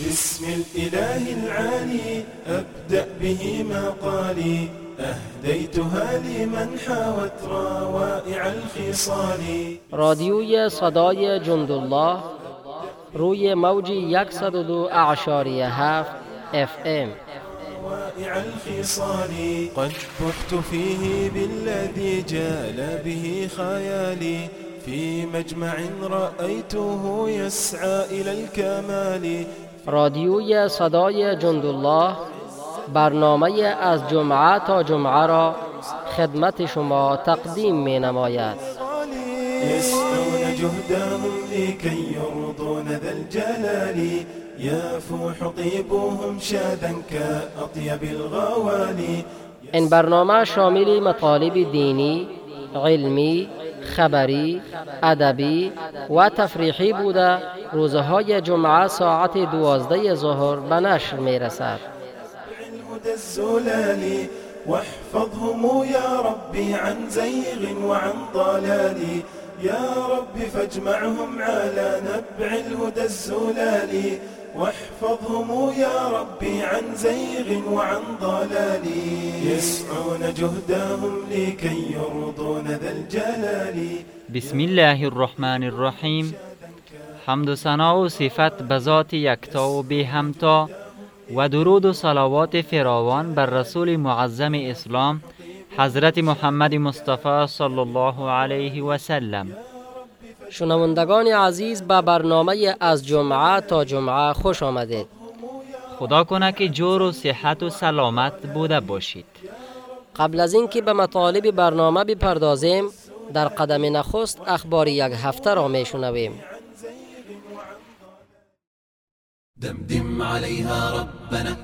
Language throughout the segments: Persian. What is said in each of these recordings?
بسم الإله العالي أبدأ به مقالي أهديتها لمن حاوت روائع الخصال. رادیوی صدای جندالله روی موج 102 اعشاری هفت اف ام. روائع الخصال. قد فحت فيه بالذي جال به خيالي في مجمع رأيته يسعى إلى الكمال رادیوی صدای جندالله برنامه از جمعه تا جمعه را خدمت شما تقدیم می نماید يسعون جهدهم لكي يرضون ذا الجلال يفوح طيبهم شادا كأطيب الغوالي. این برنامه شامل مطالب دینی، علمی، خبری، ادبی و تفریحی بوده. روزهای جمعه ساعت دوازده ظهر به نشر می رسد. واحفظهم يا ربي عن زيغ وعن ضلال. يا رب فاجمعهم على نبع الهدى الزلال. واحفظهم يا ربي عن زيغ وعن ضلال. يسعون جهدهم لكي يرضون ذا الجلال. بسم الله الرحمن الرحیم حمد و ثنا و صفت به ذات یکتا و بی همتا و درود و صلوات فراوان بر رسول معظم اسلام حضرت محمد مصطفی صلی الله علیه و سلم. شنوندگان عزیز به برنامه از جمعه تا جمعه خوش آمدید. خدا کنه که جور و صحت و سلامت بوده باشید. قبل از اینکه به مطالب برنامه بپردازیم در قدم نخست اخبار یک هفته را می شنویم. دمدم عليها ربنا.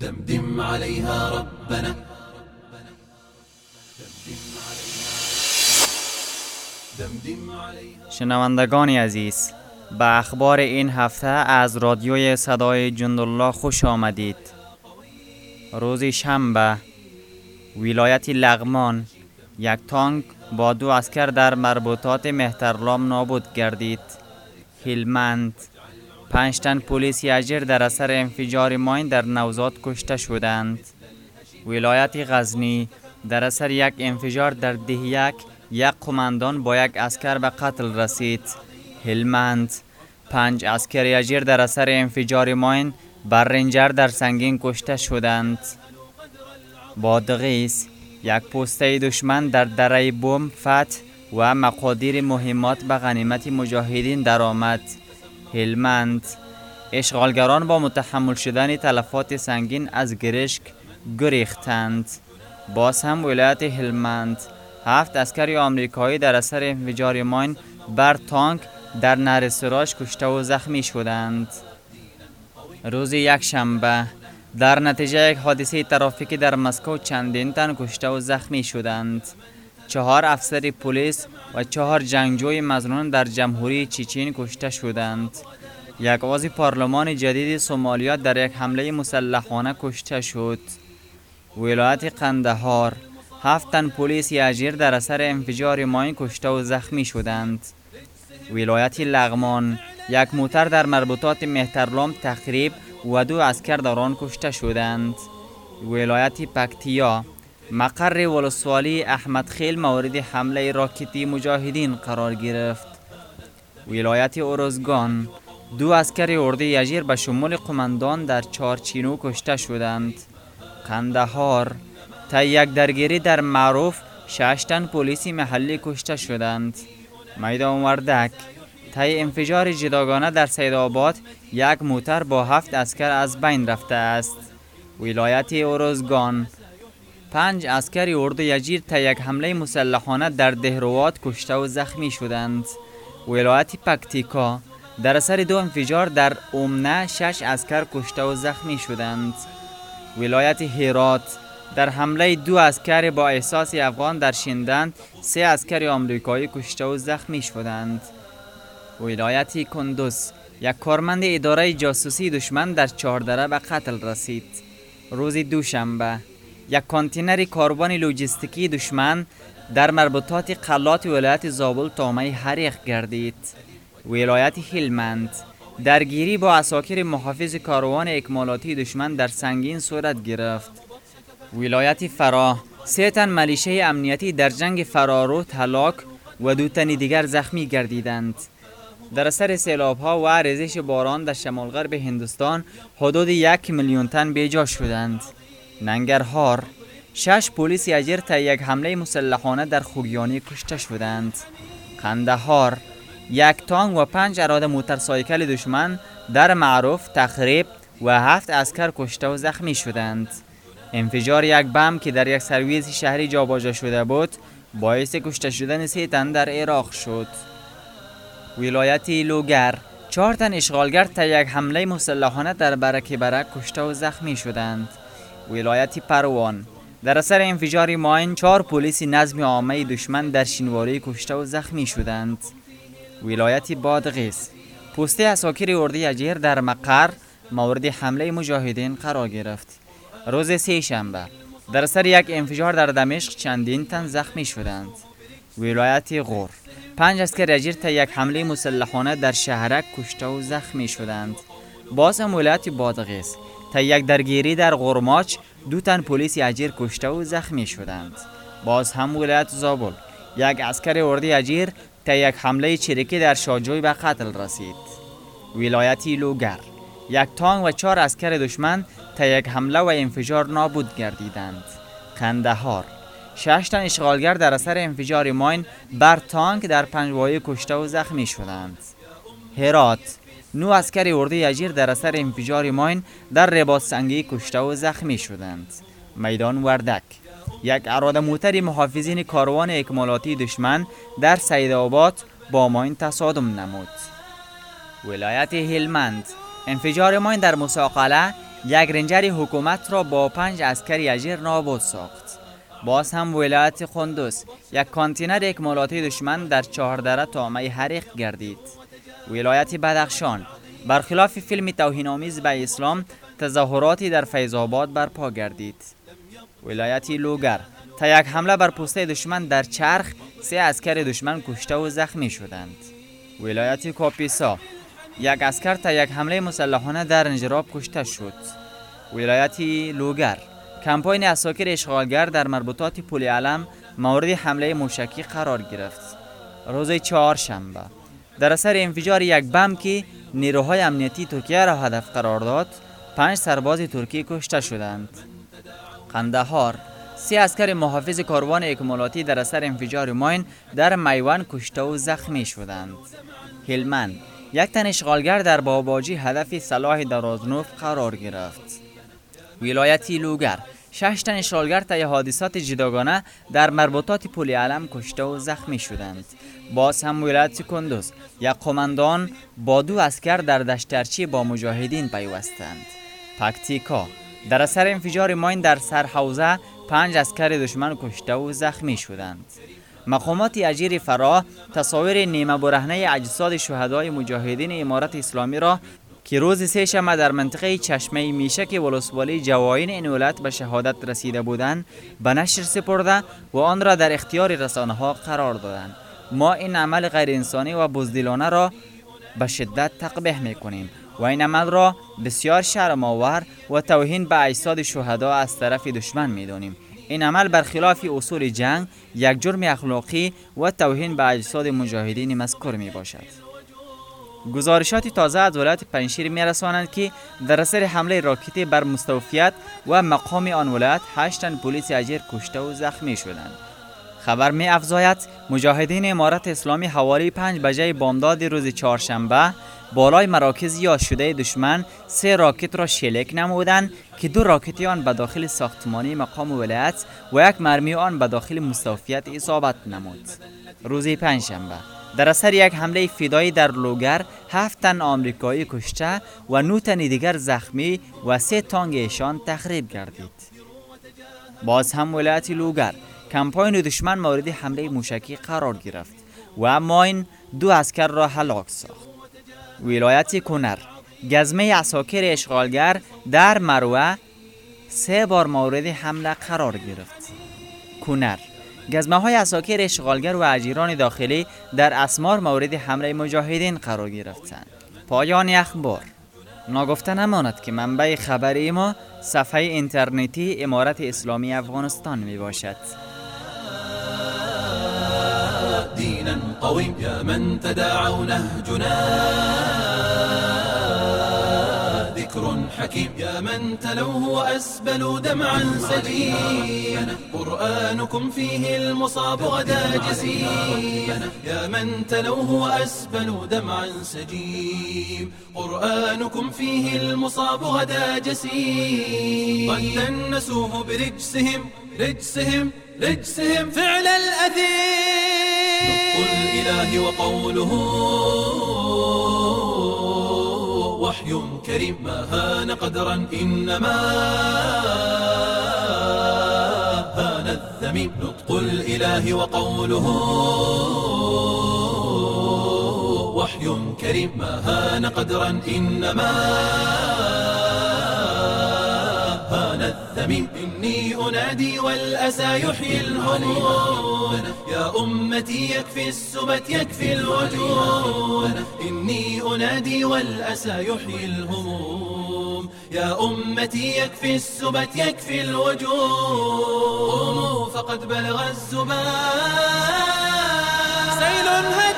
دمدم عليها ربنا. شنوندگان عزیز به اخبار این هفته از رادیوی صدای جندالله خوش آمدید. روز شنبه ولایت لغمان یک تانک با دو اسکر در مربوطات مهترلام نابود گردید. هلمند پنج تن پلیس یجر در اثر انفجار ماین در نوزاد کشته شدند. ولایت غزنی در اثر یک انفجار در ده یک یک قماندان با یک اسکر به قتل رسید. هلمند پنج اسکر یجر در اثر انفجار ماین بر رنجر در سنگین کشته شدند. بادغیس یک پوسته دشمن در دره بوم فتح و مقادیر مهمات به غنیمت مجاهدین درآمد. هلمند اشغالگران با متحمل شدن تلفات سنگین از گرشک گریختند. باز هم ولایت هلمند هفت اسکر آمریکایی در اثر انفجار ماین بر تانک در نهر سراج کشته و زخمی شدند. روز یک شنبه در نتیجه یک حادثه ترافیکی در مسکو چندین تن کشته و زخمی شدند. چهار افسر پلیس و چهار جنگجوی مزنون در جمهوری چیچین کشته شدند. یک عضو پارلمان جدید سومالیا در یک حمله مسلحانه کشته شد. ولایت قندهار هفت تن پلیس یجیر در اثر انفجار ماین کشته و زخمی شدند. ولایت لغمان یک موتر در مربوطات مهترلام تخریب و دو اسکر در آن کشته شدند. ولایت پکتیا مقر ولسوالی احمد خیل مورد حمله راکتی مجاهدین قرار گرفت. ولایت اورزگان دو اسکر ارده یجیر به شمول قماندان در چارچینو کشته شدند. قندهار تا یک درگیری در معروف شش تن پلیسی محلی کشته شدند. میدان وردک. طی انفجار جداگانه در سیدآباد یک موتر با هفت اسکر از بین رفته است. ولایت اورزگان. پنج اسکر اردو یجیر تا یک حمله مسلحانه در دهروات کشته و زخمی شدند. ولایت پکتیکا. در اثر دو انفجار در اومنه شش اسکر کشته و زخمی شدند. ولایت هرات. در حمله دو عسکر با احساس افغان در شندند سه عسکر آمریکایی کشته و زخمی شدند. ولایت کندوز یک کارمند اداره جاسوسی دشمن در چهاردره به قتل رسید. روز دوشنبه یک کانتینر کاروان لوجستیکی دشمن در مربوطات قلات ولایت زابل طعمه حریق گردید. ولایت هلمند درگیری با اساکر محافظ کاروان اکمالاتی دشمن در سنگین صورت گرفت. ولایت فراه سه تن ملیشه امنیتی در جنگ فرارو هلاک و دو تن دیگر زخمی گردیدند. در اثر سیلاب ها و ریزش باران در شمال غرب هندوستان حدود یک میلیون تن بیجا شدند. ننگرهار شش پلیس اجر تا یک حمله مسلحانه در خوگیانی کشته شدند. قندهار. یک تانگ و پنج اراده موترسایکل دشمن در معروف تخریب و هفت اسکر کشته و زخمی شدند. انفجار یک بم که در یک سرویس شهری جابجا شده بود باعث کشته شدن سه تن در عراق شد. ولایت لوگر چهار تن اشغالگر تا یک حمله مسلحانه در برک برک کشته و زخمی شدند. ولایت پروان در اثر انفجار ماین چهار پلیس نظم عامه دشمن در شینواری کشته و زخمی شدند. ولایت بادغیس پوسته اساکر اردی اجیر در مقر مورد حمله مجاهدین قرار گرفت. روز سه شنبه در سر یک انفجار در دمشق چندین تن زخمی شدند. ولایت غور. پنج اسکر اجیر تا یک حمله مسلحانه در شهرک کشته و زخمی شدند. باز هم ولایت بادغیس تا یک درگیری در غرماچ دو تن پلیس اجیر کشته و زخمی شدند. باز هم ولایت زابل. یک اسکر اردی اجیر تا یک حمله چریکی در شاجوی به قتل رسید. ولایتی لوگر. یک تانگ و چهار اسکر دشمن تا یک حمله و انفجار نابود گردیدند. قندهار. شش تن اشغالگر در اثر انفجار ماین بر تانک در پنجوایی کشته و زخمی شدند. هرات. نو اسکر اردوی اجیر در اثر انفجار ماین در رباط سنگی کشته و زخمی شدند. میدان وردک. یک اراده موتر محافظین کاروان اکمالاتی دشمن در سید آباد با ماین تصادم نمود. ولایت هلمند. انفجار ماین در مساقله یک رنجر حکومت را با پنج اسکر اجیر نابود ساخت. باز هم ولایت خندوس یک کانتینر اکمالاتی دشمن در چهاردره طعمه حریق گردید. ولایت بدخشان برخلاف فیلم توهین‌آمیز به اسلام تظاهراتی در فیض آباد برپا گردید. ولایت لوگر طی یک حمله بر پوسته دشمن در چرخ سه عسکر دشمن کشته و زخمی شدند. ولایت کاپیسا یک عسکر طی یک حمله مسلحانه در نجراب کشته شد. ولایت لوگر. کمپاین اساکر اشغالگر در مربوطات پل علم مورد حمله موشکی قرار گرفت. روز چهارشنبه. در اثر انفجار یک بم که نیروهای امنیتی ترکیه را هدف قرار داد پنج سرباز ترکی کشته شدند. قندهار. سی اسکر محافظ کاروان اکمالاتی در اثر انفجار ماین در میوان کشته و زخمی شدند. هلمند. یک تن اشغالگر در باباجی هدف صلاح درازنوف قرار گرفت. ولایتی لوگر شش تن اشغالگر طی حادثات جداگانه در مربوطات پل علم کشته و زخمی شدند. باز هم ولایت کندوز یک قماندان با دو اسکر در دشترچی با مجاهدین پیوستند. پکتیکا در اثر انفجار ماین در سرحوزه پنج اسکر دشمن کشته و زخمی شدند. مقامات اجیر فراه تصاویر نیمه برهنه اجساد شهدای مجاهدین امارت اسلامی را که روز سه شنبه در منطقه چشمه میشه که ولسوالی جواین این ولایت به شهادت رسیده بودند به نشر سپرده و آن را در اختیار رسانه ها قرار دادند. ما این عمل غیر انسانی و بزدلانه را به شدت تقبیح می‌کنیم و این عمل را بسیار شرم آور و توهین به اجساد شهدا از طرف دشمن می‌دانیم. این عمل برخلاف اصول جنگ یک جرم اخلاقی و توهین به اجساد مجاهدین مذکور می باشد گزارشات تازه از ولایت پنشیر می رسانند که در اثر حمله راکتی بر مستوفیت و مقام آن ولایت هشت تن پلیس اجیر کشته و زخمی شدند. خبر می افزاید مجاهدین امارت اسلامی حوالی پنج بجه بامداد روز چهارشنبه بالای مراکز یا شده دشمن سه راکت را شلیک نمودند که دو راکتی آن به داخل ساختمانی مقام ولایت و یک مرمی آن به داخل مستوفیت اصابت نمود. روز پنجشنبه در اثر یک حمله فدایی در لوگر هفت تن آمریکایی کشته و نو تن دیگر زخمی و سه تانگ ایشان تخریب گردید. باز هم ولایت لوگر کمپاین دشمن مورد حمله موشکی قرار گرفت و ماین دو اسکر را هلاک ساخت. ولایت کنر گزمه اساکر اشغالگر در مروه سه بار مورد حمله قرار گرفت. کنر گزمه های اساکر اشغالگر و اجیران داخلی در اسمار مورد حمله مجاهدین قرار گرفتند. پایان اخبار. ناگفته نماند که منبع خبری ما صفحه اینترنتی امارت اسلامی افغانستان می باشد قويم يا من تداعوا نهجنا ذكر حكيم يا من تلوه وأسبلوا دمعا سليما قرآنكم فيه المصاب غدا جسيم يا من تلوه وأسبلوا دمعا سجيم قرآنكم فيه المصاب غدا جسيم قد دنسوه برجسهم رجسهم رجسهم فعل الأثيم نطق الإله وقوله وحي كريم. ما هان قدرا إنما هان الذميم. نطق الإله وقوله وحي كريم. ما هان قدرا إنما هان الذميم. إني أنادي والأسى يحيي الهموم. يا أمتي يكفي السبت يكفي الوجود إني أنادي والأسى يحيي الهموم. يا أمتي يكفي السبت يكفي الوجود قوموا فقد بلغ الزبان. سيل هدوم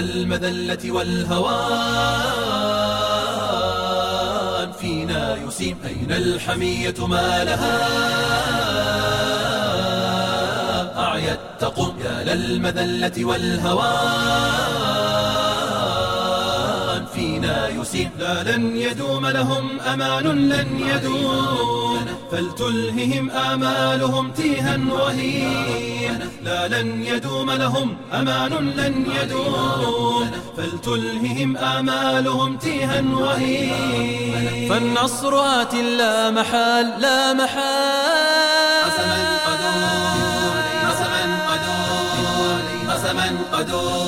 للمذلة والهوان فينا يسيم أين الحمية ما لها؟ أعيت تقوم يا للمذلة والهوان. فينا يسيم لا لن يدوم لهم أمان لن يدوم فلتلههم آمالهم تيها وهين. لا لن يدوم لهم أمان لن يدوم فلتلههم آمالهم تيها وهين. فالنصر آت لا محال لا محال. قسما قدور قسما قدور قسما قدور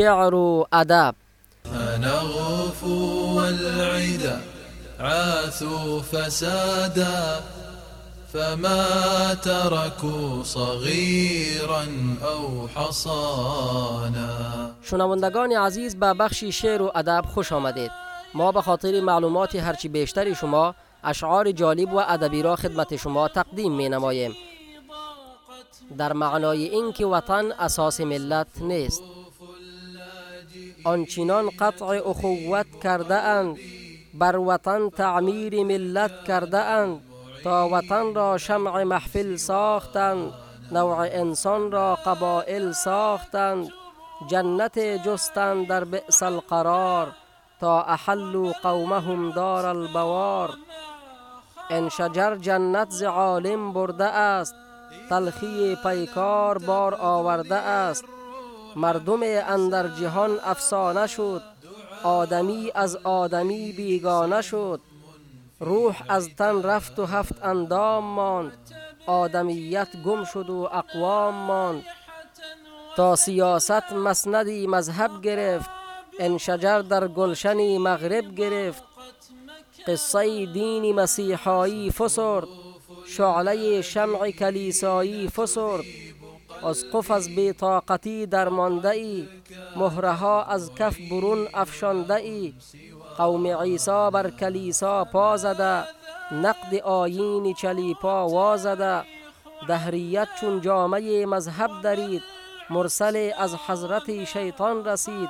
شعر و ادب. فنغف والعدا عاثوا فسادا فما تركوا صغيرا أو حصانا. شنوندگان عزیز به بخشی شعر و ادب خوش آمدید. ما به خاطر معلومات هرچی بیشتری شما اشعار جالب و ادبی را خدمت شما تقدیم می نماییم در معنای اینکه وطن اساس ملت نیست. آنچنان قطع اخوت کرده اند بر وطن تعمیر ملت کرده اند تا وطن را شمع محفل ساختند نوع انسان را قبائل ساختند جنت جستند در بئس القرار تا احلوا قومهم دار البوار. ان شجر جنت ز عالم برده است تلخی پیکار بار آورده است. مردم اندر جهان افسانه شد. آدمی از آدمی بیگانه شد. روح از تن رفت و هفت اندام ماند. آدمیت گم شد و اقوام ماند. تا سیاست مسندی مذهب گرفت. ان شجر در گلشنی مغرب گرفت. قصه دین مسیحایی فسرد. شعله شمع کلیسایی فسرد. اسقف از بیطاقتی درمانده ای مهره ها از کف برون افشانده ای قوم عیسی بر کلیسا پا زده نقد آیین چلیپا وازده. دهریت چون جامعه مذهب درید مرسل از حضرت شیطان رسید.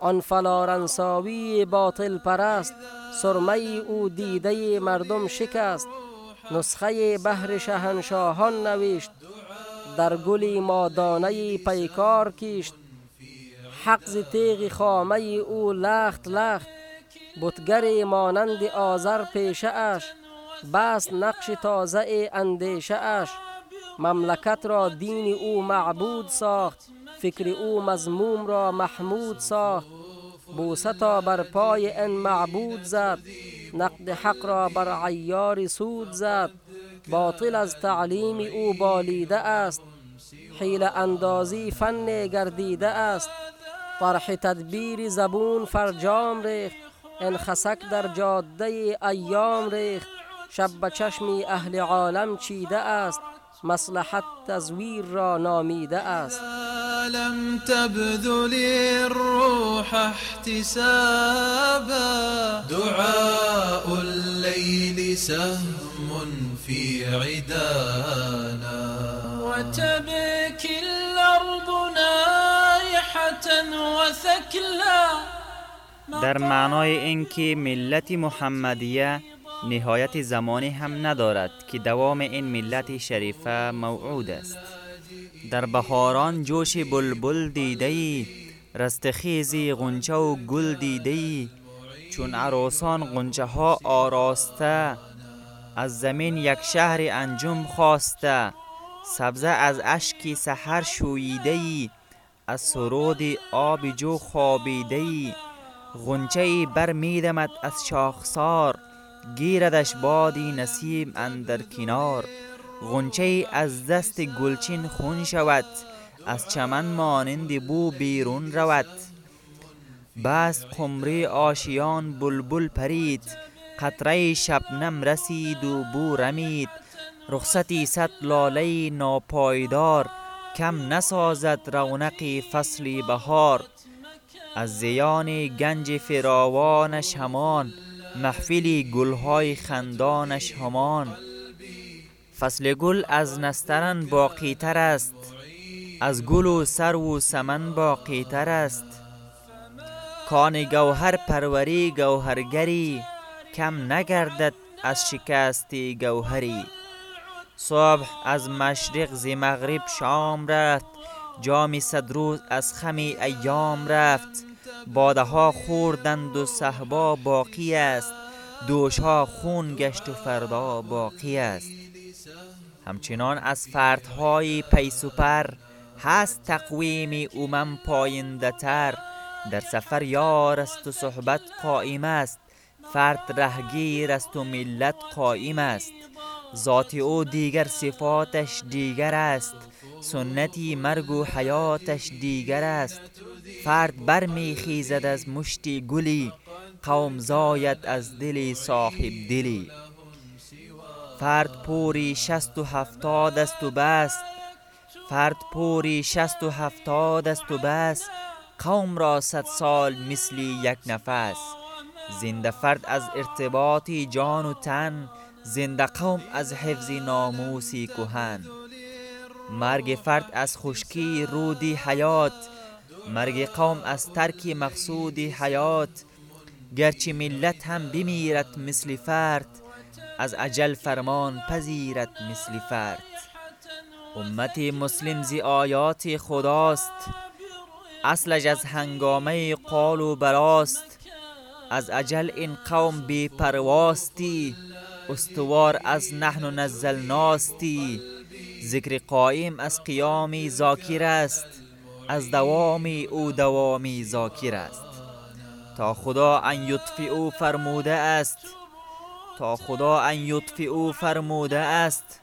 آن فلارنساوی باطل پرست سرمه او دیده مردم شکست. نسخه بهر شهنشاهان نوشت در گلی مادانه پیکار کیشت حق تیغ خامه او لخت لخت. بتگر مانند آذر پیشه اش. بس نقش تازه اندیشه اش. مملکت را دین او معبود ساخت. فکر او مزموم را محمود ساخت. بوسه تا بر پای ان معبود زد. نقد حق را بر عیار سود زد. باطل از تعلیم او بالیده است. حیل اندازی فن گردیده است. طرح تدبیر زبون فرجام ریخت. انخسک در جاده ایام ریخت. شب به چشمی اهل عالم چیده است. مصلحت تزویر را نامیده است. لم تبذل الروح احتسابا. دعاء الليل سهم في عدانا. وتبكي الأرض نائحة وثكلا در معنای اینکه ملت محمدیه نهایت زمانی هم ندارد که دوام این ملت شریفه موعود است. در بهاران جوش بلبل دیده ای رستخیزی غنچه و گل دیده ای چون عروسان غنچه ها آراسته از زمین یک شهر انجم خواسته. سبزه از اشکی سحر شویده ای از سرود آب جو خوابیده ای غنچه بر میدمد از شاخسار گیردش بادی نسیم اندر کنار. غنچه از دست گلچین خون شود از چمن مانند بو بیرون رود. بس قمری آشیان بلبل پرید قطره شبنم رسید و بو رمید. رخصتی صد لاله ناپایدار کم نسازد رونق فصل بهار. از زیان گنج فراوانش همان محفلی گلهای خندانش همان. فصل گل از نسترن باقی تر است از گل و سر و سمن باقی تر است. کان گوهر پروری گوهرگری کم نگردد از شکست گوهری. صبح از مشرق زی مغرب شام رفت جام صد روز از خمی ایام رفت. باده ها خوردند و صحبا باقی است دوش ها خون گشت و فردا باقی است. همچنان از فردهای پیسوپر هست تقویم اومم پاینده تر. در سفر یار است و صحبت قائم است. فرد رهگیر است و ملت قائم است. ذات او دیگر صفاتش دیگر است. سنتی مرگ و حیاتش دیگر است. فرد بر می خیزد از مشتی گلی قوم زاید از دل صاحب دلی. فرد پوری شست و هفتاد است و بس. فرد پوری شست و هفتاد است و بس. قوم را صد سال مثلی یک نفس. زنده فرد از ارتباط جان و تن زنده قوم از حفظ ناموسی کهن. مرگ فرد از خشکی رودی حیات مرگ قوم از ترک مقصود حیات. گرچه ملت هم بمیرد مثل فرد از عجل فرمان پذیرد مثل فرد. امت مسلم زی آیات خداست اصلش از هنگامه قال و براست. از عجل این قوم بی پرواستی استوار از نحن نزلناستی. ذکر قائم از قیامی ذاکر است از دوامی او دوامی ذاکر است. تا خدا ان او فرموده است تا خدا ان او فرموده است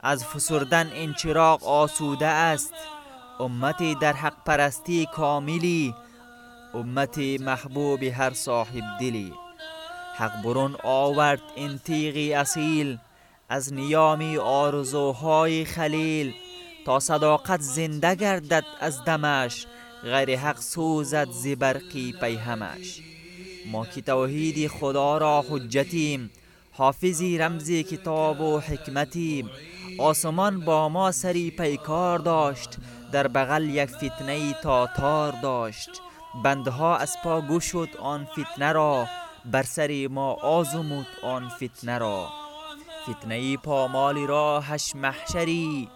از فسردن این چراغ آسوده است. امتی در حق پرستی کاملی امتی محبوب هر صاحب دلی. حق برون آورد این تیغی اصیل از نیامی آرزوهای خلیل. تا صداقت زنده گردد از دمش غیر حق سوزد زبرقی پیهمش. ما که توحید خدا را حجتیم حافظی رمزی کتاب و حکمتیم. آسمان با ما سری پیکار داشت در بغل یک فتنه تاتار داشت. بندها از پا گشود آن فتنه را بر سر ما آزمود آن فتنه را. فتنه پامالی راهش محشری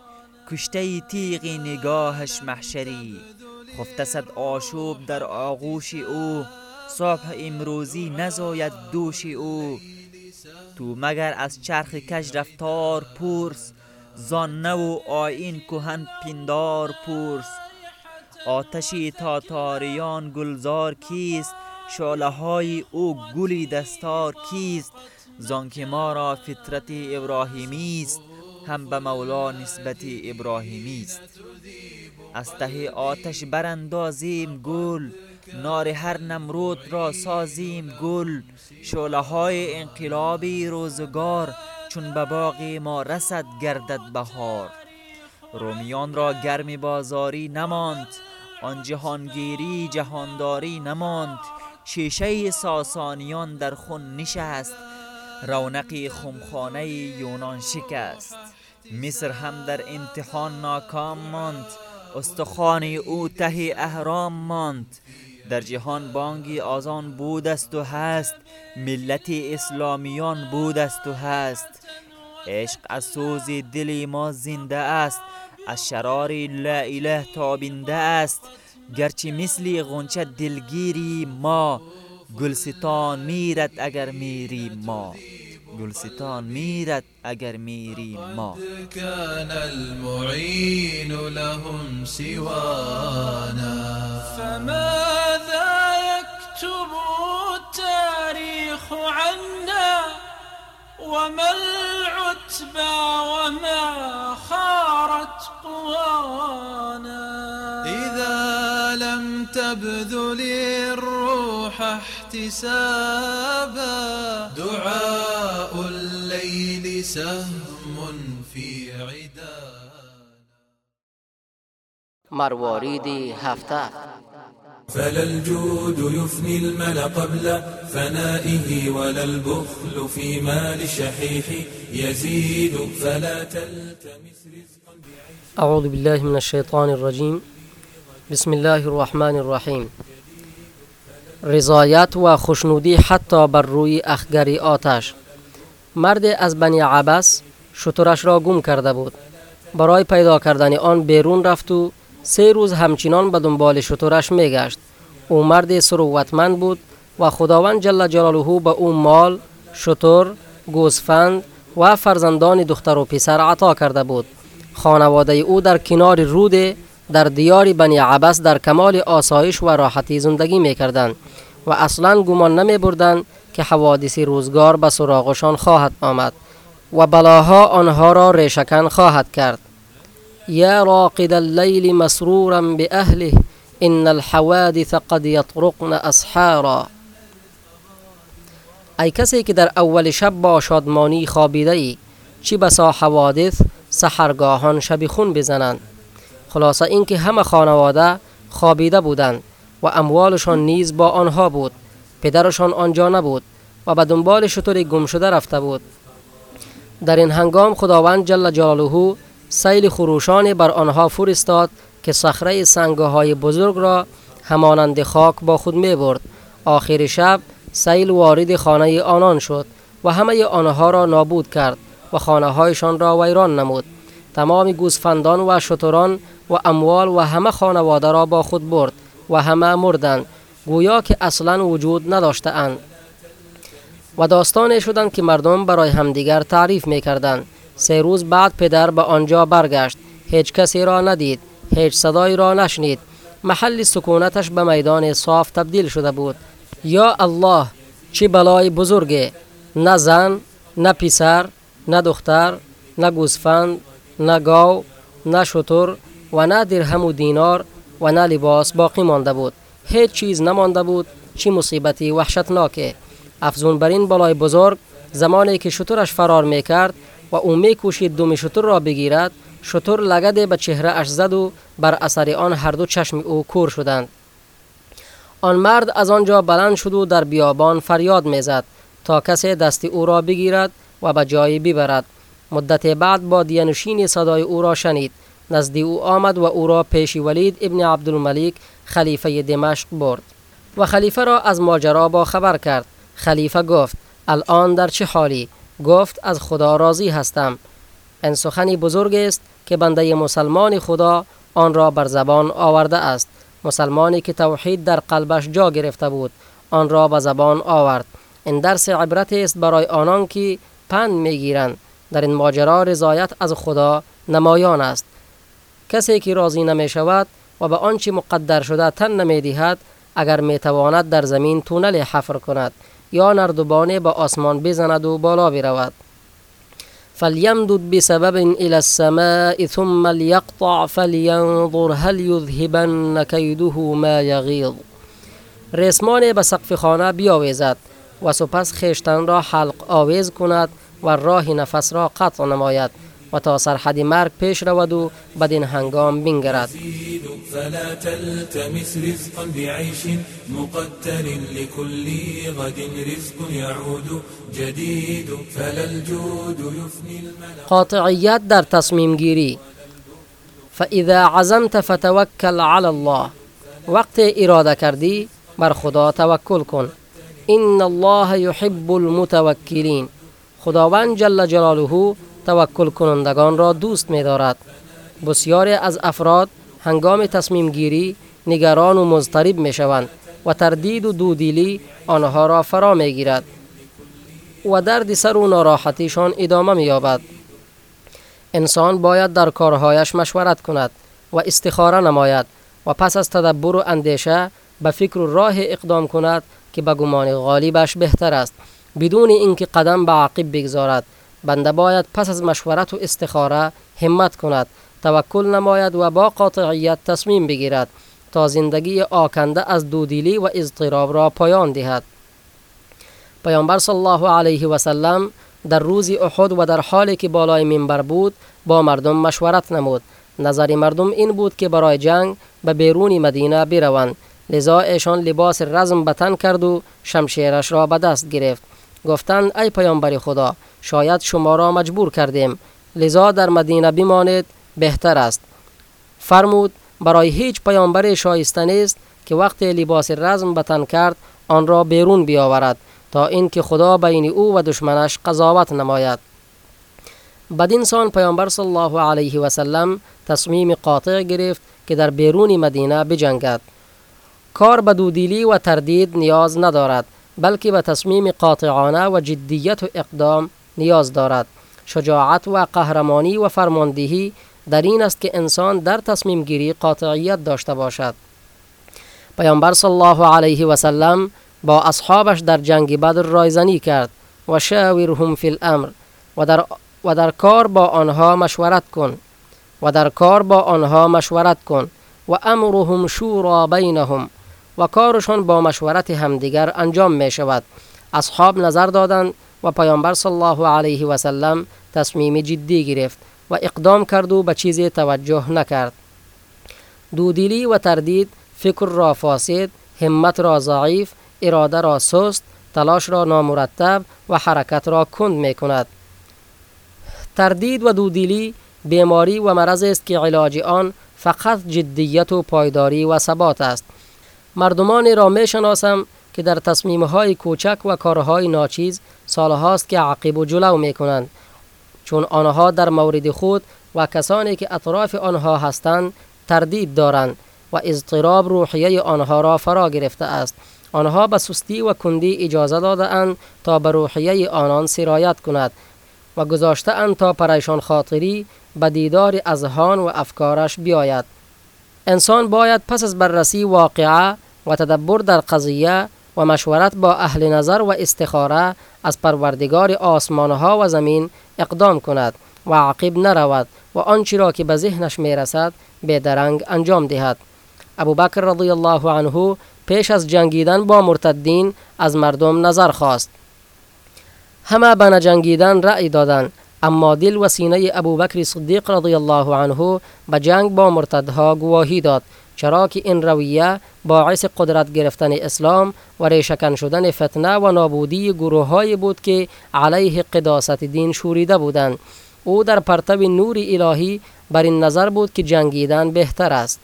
کشته تیغ نگاهش محشری. خفته صد آشوب در آغوش او صبح امروزی نزاید دوش او. تو مگر از چرخ کج رفتار پورس زان نو آین کهن پیندار پورس آتشی تاتاریان گلزار کیست؟ شاله های او گلی دستار کیست؟ زان که ما را فطرت ابراهیمی است هم به مولا نسبت ابراهیمی است. از ته آتش براندازیم گل نار هر نمرود را سازیم گل. شعله های انقلابی روزگار چون به باغ ما رسد گردد بهار. رومیان را گرم بازاری نماند آن جهانگیری جهانداری نماند. شیشه ساسانیان در خون نشست. رونق خمخانه یونان شکست. مصر هم در امتحان ناکام ماند. استخوان او ته اهرام ماند. در جهان بانگی آزان بود است و هست. ملت اسلامیان بود است و هست. عشق از سوز دل ما زنده است. از شرار لا إله تابنده است گرچه مثل غنچه دلگیری ما گلستان میرد اگر میری ما. گلستان میرد اگر میری ما. كان المعين لهم سوانا. فماذا يكتب التاريخ عنا؟ وما العتبى وما خارت قوانا. إذا لم تبذل الروح احتسابا دعاء الليل سهم في عدانا. مروارید هفته. فلا الجود يفني المل قبل فنائه ولا البخل في مال الشحيح يزيد فلا تلتمس رزقا أعوذ بالله من الشیطان الرجیم بسم الله الرحمن الرحیم رضایت و خوشنودی حتی بر روی اخگری آتش. مرد از بنی عبس شترش را گم کرده بود. برای پیدا کردن آن بیرون رفت و سه روز همچنان به دنبال شترش میگشت. او مرد ثروتمند بود و خداوند جل جلاله به او مال شتر گوسفند و فرزندان دختر و پسر عطا کرده بود. خانواده او در کنار رود در دیار بنی عبس در کمال آسایش و راحتی زندگی می کردند و اصلا گمان نمی بردند که حوادث روزگار به سراغشان خواهد آمد و بلاها آنها را ریشکن خواهد کرد. یا راقد اللیل مسرورا بأهله إن الحوادث قد یطرقن أسحارا. ای کسی که در اول شب با شادمانی خوابیده ای چی بسا حوادث سحرگاهان شبیخون بزنند. خلاصه اینکه همه خانواده خوابیده بودند و اموالشان نیز با آنها بود. پدرشان آنجا نبود و به دنبال شطور گم شده رفته بود. در این هنگام خداوند جل جلاله سیل خروشان بر آنها فرستاد که صخره سنگه های بزرگ را همانند خاک با خود می برد آخر شب سیل وارد خانه آنان شد و همه آنها را نابود کرد و خانه هایشان را ویران نمود. تمام گوسفندان و شتران و اموال و همه خانواده را با خود برد و همه مردند. گویا که اصلا وجود نداشته اند و داستانی شدند که مردم برای همدیگر تعریف می کردند سه روز بعد پدر به آنجا برگشت. هیچ کسی را ندید. هیچ صدایی را نشنید. محل سکونتش به میدان صاف تبدیل شده بود. یا الله چه بلای بزرگه؟ نه زن نه پسر نه دختر نه گوسفند نه گاو نه شتر و نه درهم و دینار و نه لباس باقی مانده بود. هیچ چیز نمانده بود. چی مصیبتی وحشتناکه. افزون بر این بالای بزرگ زمانی که شترش فرار می‌کرد و او میکوشید دم شتر را بگیرد شتر لگد به چهره اش زد و بر اثر آن هر دو چشم او کور شدند. آن مرد از آنجا بلند شد و در بیابان فریاد می‌زد تا کسی دست او را بگیرد و به جایی ببرد. مدت بعد با دینشین صدای او را شنید. نزد او آمد و او را پیش ولید ابن عبدالملک خلیفه دمشق برد و خلیفه را از ماجرا با خبر کرد. خلیفه گفت الان در چه حالی؟ گفت از خدا راضی هستم. این سخنی بزرگ است که بنده مسلمان خدا آن را بر زبان آورده است. مسلمانی که توحید در قلبش جا گرفته بود آن را به زبان آورد. این درس عبرت است برای آنان که پند می‌گیرند. در این ماجرا رضایت از خدا نمایان است. کسی که راضی نمی شود و به آنچه مقدر شده تن نمی دهد اگر می تواند در زمین تونل حفر کند. یا نردبانه به آسمان بزند و بالا برود. فلیمدد بسبب الى السماء ثم لیقطع فلینظر هل یذهبن کیده ما یغیظ. ریسمان به سقف خانه بیاویزد و سپس خیشتن را حلق آویز کند و راه نفس را قطع نماید. و تا سرحد مرگ پیش رود و بدین هنگام بینگرد. يزيد فلا تلتمس رزقا بعيش مقتر لكل غد رزق يعود جديد فلا الجود يفني الملك قاطعیت در تصمیم گیری. فإذا عزمت فتوکل علی الله. وقت اراده کردی بر خدا توکل کن. ان الله یحب المتوکلین. خداوند جل جلاله توکل کنندگان را دوست می دارد بسیاری از افراد هنگام تصمیم گیری نگران و مضطرب می شوند و تردید و دودیلی آنها را فرا می گیرد و درد سر و ناراحتیشان ادامه می یابد انسان باید در کارهایش مشورت کند و استخاره نماید و پس از تدبر و اندیشه به فکر و راه اقدام کند که به گمان غالبش بهتر است بدون اینکه قدم به عقب بگذارد. بنده باید پس از مشورت و استخاره همت کند. توکل نماید و با قاطعیت تصمیم بگیرد تا زندگی آکنده از دودیلی و اضطراب را پایان دهد. پیامبر صلی الله علیه و سلم در روز احد و در حالی که بالای منبر بود با مردم مشورت نمود. نظر مردم این بود که برای جنگ به بیرون مدینه بروند. لذا ایشان لباس رزم به تن کرد و شمشیرش را به دست گرفت. گفتند ای پیامبر خدا شاید شما را مجبور کردیم. لذا در مدینه بمانید بهتر است. فرمود برای هیچ پیامبر شایسته نیست که وقتی لباس رزم به تن کرد آن را بیرون بیاورد تا اینکه خدا بین او و دشمنش قضاوت نماید. بدین سان پیامبر صلی الله علیه و سلم تصمیم قاطع گرفت که در بیرون مدینه بجنگد. کار به دودیلی و تردید نیاز ندارد. بلکه به تصمیم قاطعانه و جدیت و اقدام نیاز دارد. شجاعت و قهرمانی و فرماندهی در این است که انسان در تصمیم گیری قاطعیت داشته باشد. پیامبر صلی الله علیه و سلم با اصحابش در جنگ بدر رایزنی کرد و شاورهم فی الامر و در, و در کار با آنها مشورت کن. و در کار با آنها مشورت کن و امرهم شورا بینهم. و کارشان با مشورت همدیگر انجام می شود اصحاب نظر دادند و پیامبر صلی الله علیه و سلم تصمیم جدی گرفت و اقدام کرد و به چیزی توجه نکرد. دودیلی و تردید فکر را فاسد همت را ضعیف اراده را سست تلاش را نامرتب و حرکت را کند می کند تردید و دودیلی بیماری و مرض است که علاج آن فقط جدیت و پایداری و ثبات است. مردمانی را می شناسم که در تصمیمهای کوچک و کارهای ناچیز سالهاست که عقب و جلو می کنند چون آنها در مورد خود و کسانی که اطراف آنها هستند تردید دارند و اضطراب روحیه آنها را فرا گرفته است. آنها به سستی و کندی اجازه داده اند تا به روحیه آنان سرایت کند و گذاشته اند تا پریشان خاطری به دیدار اذهان و افکارش بیاید. انسان باید پس از بررسی واقعه و تدبر در قضیه و مشورت با اهل نظر و استخاره از پروردگار آسمانها و زمین اقدام کند و عقب نرود و آنچه را که به ذهنش می‌رسد درنگ انجام دهد. ابو بکر رضی الله عنه پیش از جنگیدن با مرتدین از مردم نظر خواست. همه به نجنگیدن رأی دادند. اما دل و سینه ابو بکر صدیق رضی الله عنه به جنگ با مرتدها گواهی داد چرا که این رویه باعث قدرت گرفتن اسلام و ریشکن شدن فتنه و نابودی گروه بود که علیه قداست دین شوریده بودند. او در پرتو نور الهی بر این نظر بود که جنگیدن بهتر است.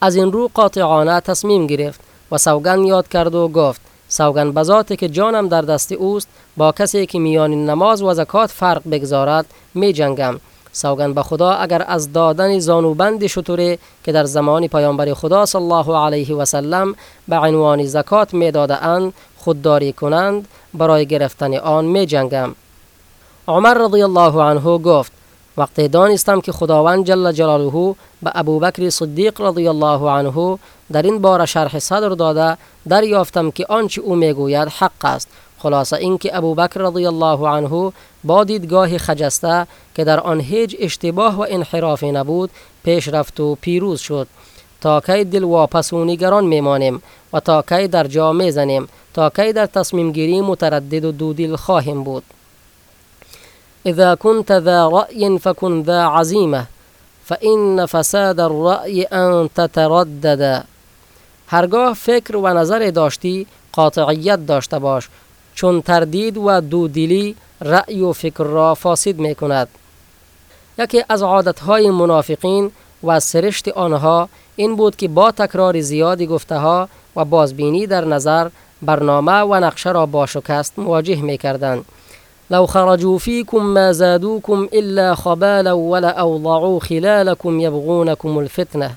از این رو قاطعانه تصمیم گرفت و سوگن یاد کرد و گفت سوگن بذاتی که جانم در دست اوست با کسی که میان نماز و زکات فرق بگذارد می جنگم. سوگن به خدا اگر از دادن زانوبند شطوره که در زمان پیامبر خدا صلی الله علیه و سلم به عنوان زکات می اند خودداری کنند برای گرفتن آن می جنگم. عمر رضی الله عنه گفت وقتی دانستم که خداوند جل جلاله به ابوبکر صدیق رضی الله عنه در این بار شرح صدر داده دریافتم که آنچه او می‌گوید حق است. خلاصه اینکه ابوبکر رضی الله عنه با دیدگاه خجسته که در آن هیچ اشتباه و انحرافی نبود پیش رفت و پیروز شد. تا کی دل واپسونیگران میمانیم و تا کی در جا می‌زنیم تا کی در تصمیم گیری متردد و دودل خواهیم بود. اذا كنت ذا رأي فكن ذا عزيمه فإن فساد الرأي ان تتردد هرگاه فکر و نظر داشتی قاطعیت داشته باش چون تردید و دودلی رأی و فکر را فاسد می کند یکی از عادتهای منافقین و سرشت آنها این بود که با تکرار زیادی گفته ها و بازبینی در نظر برنامه و نقشه را با شکست مواجه می کردند. لو خرجوا فيكم ما زادوكم إلا خبالا ولا أوضعوا خلالكم يبغونكم الفتنة.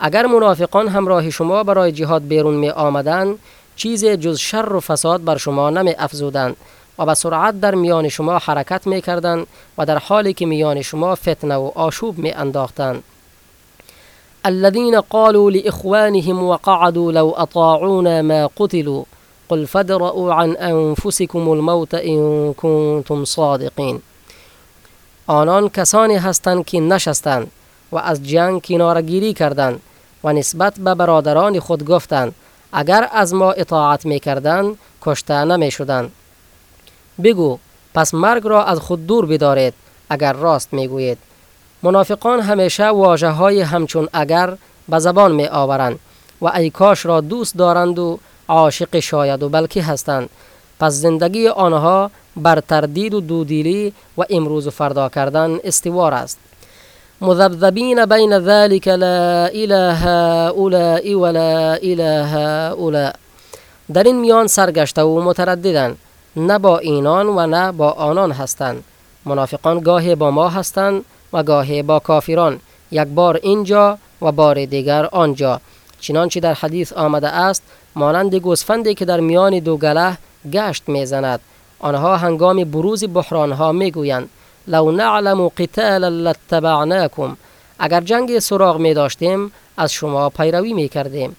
اگر منافقان همراه شما برای جهاد بیرون می آمدند چیز جز شر و فساد بر شما نمی افزودند و به سرعت در میان شما حرکت می کردند و در حالی که میان شما فتنه و آشوب می انداختند. الذين قالوا لإخوانهم وقعدوا لو أطاعونا ما قتلوا. قل فادرؤوا عن انفسكم الموت ان كنتم صادقین آنان کسانی هستند که نشستند و از جنگ کنارگیری کردند و نسبت به برادران خود گفتند اگر از ما اطاعت می کردند کشته نمی شدند بگو پس مرگ را از خود دور بدارید اگر راست می گوید منافقان همیشه واجه های همچون اگر به زبان می آورند و ای کاش را دوست دارند و عاشق شاید و بلکه هستند. پس زندگی آنها بر تردید و دودیلی و امروز و فردا کردن استوار است. مذبذبین بین ذلك لا اله هؤلاء ولا اله هؤلاء در این میان سرگشته و مترددند نه با اینان و نه با آنان هستند. منافقان گاهی با ما هستند و گاهی با کافران. یک بار اینجا و بار دیگر آنجا. چنانچه در حدیث آمده است مانند گوسفندی که در میان دو گله گشت می‌زند. آنها هنگام بروز بحرانها می‌گویند لو نعلم قتالا لاتبعناکم. اگر جنگ سراغ می داشتیم از شما پیروی می کردیم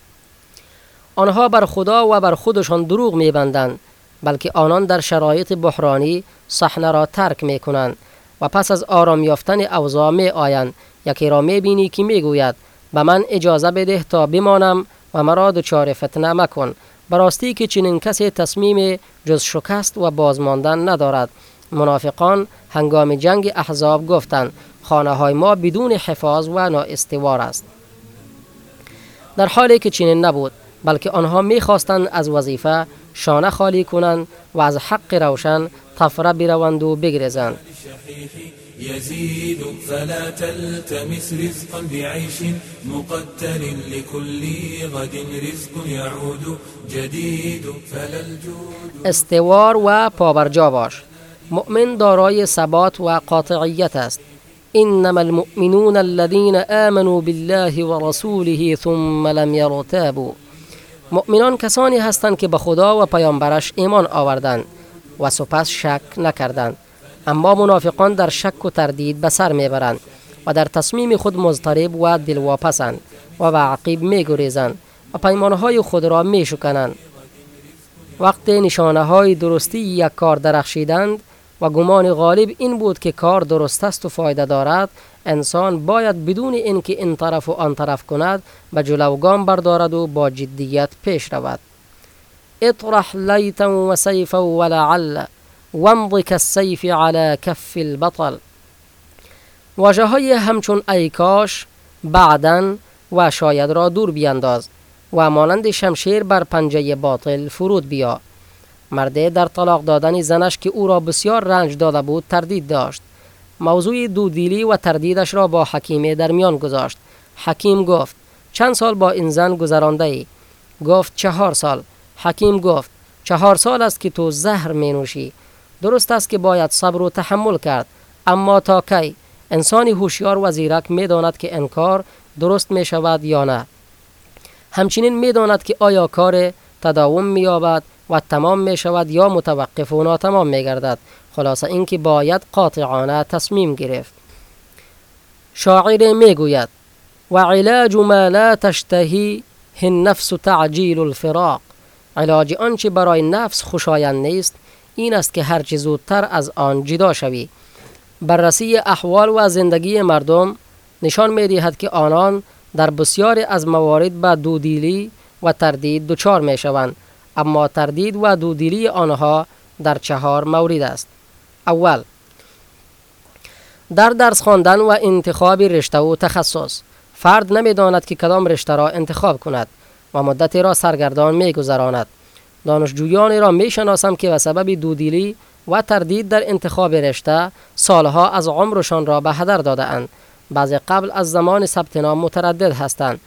آنها بر خدا و بر خودشان دروغ می بندند بلکه آنان در شرایط بحرانی صحنه را ترک می کنند و پس از آرام یافتن اوضاع می آیند یکی را می بینی که می گوید به من اجازه بده تا بمانم و مرا دچار فتنه مکن. براستی که چنین کسی تصمیم جز شکست و بازماندن ندارد. منافقان هنگام جنگ احزاب گفتند خانه های ما بدون حفاظ و نااستوار است. در حالی که چنین نبود بلکه آنها می‌خواستند از وظیفه شانه خالی کنند و از حق روشن طفره بروند و بگریزند. يزيد فلا تلتمس رزقا بعيش مقتر لكل غد رزق يعود جديد فلا الجود. استوار و پابرجا باش. مؤمن دارای ثبات و قاطعیت است. انما المؤمنون الذين آمنوا بالله ورسوله ثم لم يرتابوا. مؤمنان کسانی هستند که به خدا و پیامبرش ایمان آوردند و سپس شک نکردند. اما منافقان در شک و تردید به سر می‌برند و در تصمیم خود مضطرب و دلواپسند و به عقیب میگریزند و پیمانهای خود را میشکنند. وقتی نشانه های درستی یک کار درخشیدند و گمان غالب این بود که کار درست است و فایده دارد. انسان باید بدون اینکه این طرف و آن طرف کند به جلوگام بردارد و با جدیت پیش رود. اطرح لیتا و سیفا ولعل وامض كالسيف على کف البطل. واجه های همچون ایکاش بعدا و شاید را دور بیانداز و مانند شمشیر بر پنجه باطل فرود بیا. مرده در طلاق دادن زنش که او را بسیار رنج داده بود تردید داشت. موضوع دودیلی و تردیدش را با حکیمه در میان گذاشت. حکیم گفت چند سال با این زن گذرانده ای؟ گفت چهار سال. حکیم گفت چهار سال است که تو زهر می نوشی. درست است که باید صبر و تحمل کرد. اما تا کی؟ انسانی هوشیار و زیرک می‌داند که انکار درست می شود یا نه. همچنین می‌داند که آیا کار تداوم مییابد و تمام می شود یا متوقف و ناتمام می گردد خلاصه اینکه باید قاطعانه تصمیم گرفت. شاعر می گوید و علاج ما لا تشتهی النفس تعجیل الفراق. علاج آنچه برای نفس خوشایند نیست این است که هرچه زودتر از آن جدا شوی. بررسی احوال و زندگی مردم نشان می دهد که آنان در بسیاری از موارد به دودیلی و تردید دچار می شوند اما تردید و دودیلی آنها در چهار مورد است. اول در درس خواندن و انتخاب رشته و تخصص فرد نمی‌داند که کدام رشته را انتخاب کند و مدتی را سرگردان می گذراند دانشجویانی را می شناسم که به سبب دودیلی و تردید در انتخاب رشته سالها از عمرشان را به هدر داده اند بعضی قبل از زمان ثبت نام متردد هستند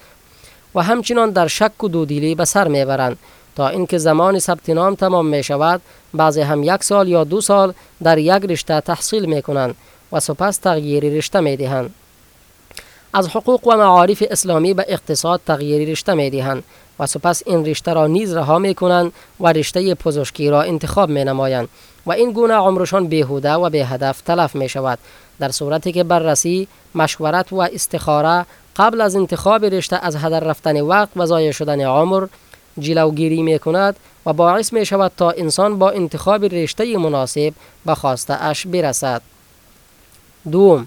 و همچنان در شک و دودیلی به سر می‌برند. تا اینکه زمان ثبت نام تمام می شود بعضی هم یک سال یا دو سال در یک رشته تحصیل می کنند و سپس تغییر رشته می دهند از حقوق و معارف اسلامی به اقتصاد تغییر رشته می دهند و سپس این رشته را نیز رها می کنند و رشته پزشکی را انتخاب می نمایند و این گونه عمرشان بیهوده و به هدف تلف می شود در صورتی که بررسی مشورت و استخاره قبل از انتخاب رشته از هدر رفتن وقت و ضایع شدن عمر جلوگیری می کند و باعث می شود تا انسان با انتخاب رشته مناسب به خواسته اش برسد. دوم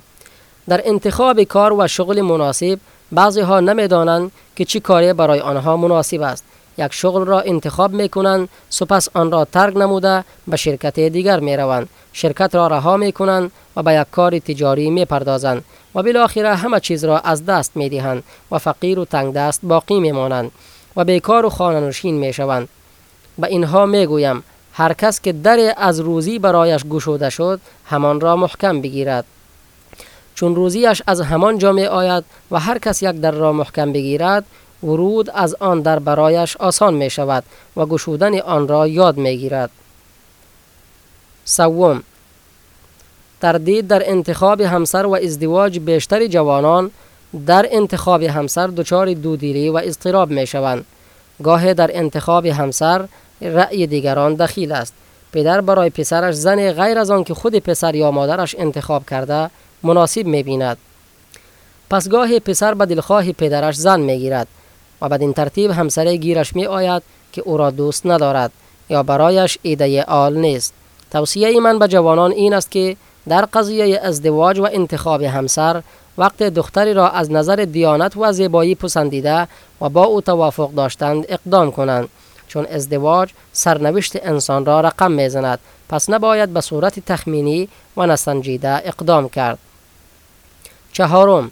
در انتخاب کار و شغل مناسب بعضی ها نمی دانند که چی کاری برای آنها مناسب است. یک شغل را انتخاب می کنند سپس آن را ترک نموده به شرکت دیگر می روند شرکت را رها می کنند و به یک کار تجاری می پردازند و بالاخره همه چیز را از دست می دهند و فقیر و تنگ دست باقی می مانند و بیکار و خانه نشین می شوند به اینها می گویم هر کس که در از روزی برایش گشوده شد همان را محکم بگیرد. چون روزیش از همان جا می آید و هر کس یک در را محکم بگیرد ورود از آن در برایش آسان می شود و گشودن آن را یاد می گیرد. سوم تردید در انتخاب همسر و ازدواج بیشتر جوانان در انتخاب همسر دچار دودیری و اضطراب می شوند. گاه در انتخاب همسر رأی دیگران دخیل است. پدر برای پسرش زن غیر از آن که خود پسر یا مادرش انتخاب کرده مناسب می بیند پس گاه پسر به دلخواه پدرش زن می گیرد و بدین ترتیب همسر گیرش می آید که او را دوست ندارد یا برایش ایده آل نیست. توصیه من به جوانان این است که در قضیه ازدواج و انتخاب همسر وقت دختری را از نظر دیانت و زیبایی پسندیده و با او توافق داشتند اقدام کنند. چون ازدواج سرنوشت انسان را رقم می‌زند پس نباید به صورت تخمینی و نسنجیده اقدام کرد. چهارم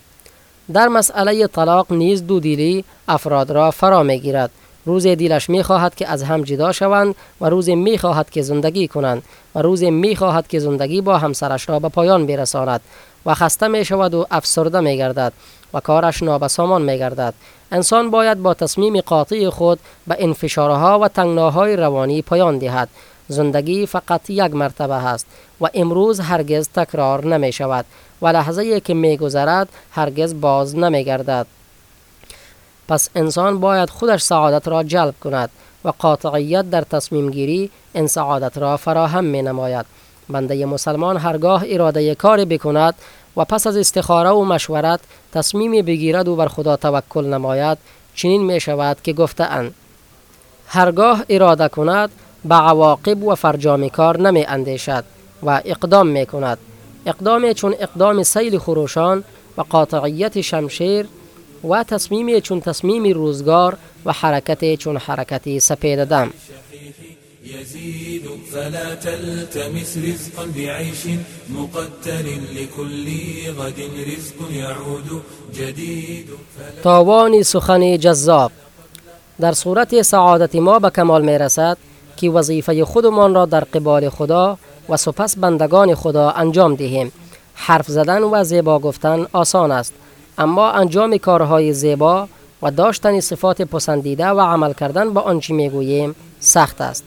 در مسئله طلاق نیز دودیلی افراد را فرا می‌گیرد. روز دیلش می خواهد که از هم جدا شوند و روز می خواهد که زندگی کنند و روز می خواهد که زندگی با همسرش را به پایان برساند و خسته می شود و افسرده می گردد و کارش نابسامان می گردد انسان باید با تصمیم قاطع خود به انفشارها و تنگناهای روانی پایان دهد. زندگی فقط یک مرتبه است و امروز هرگز تکرار نمی شود و لحظه که می گذرد هرگز باز نمی گردد پس انسان باید خودش سعادت را جلب کند و قاطعیت در تصمیم گیری این سعادت را فراهم می نماید بنده مسلمان هرگاه اراده کاری بکند و پس از استخاره و مشورت تصمیم بگیرد و بر خدا توکل نماید چنین می شود که گفته اند. هرگاه اراده کند به عواقب و فرجام کار نمی اندیشد و اقدام می کند. اقدام چون اقدام سیل خروشان و قاطعیت شمشیر و تصمیم چون تصمیم روزگار و حرکت چون حرکت سپید دم. يزيد فلا تلتمس رزقا بعيش مقتر لكل غد رزق يعود جديد تاوان سخن جذاب. در صورت سعادت ما به کمال می رسد. که وظیفه خودمان را در قبال خدا و سپس بندگان خدا انجام دهیم. حرف زدن و زیبا گفتن آسان است. اما انجام کارهای زیبا و داشتن صفات پسندیده و عمل کردن با آنچه می‌گوییم؟ سخت است.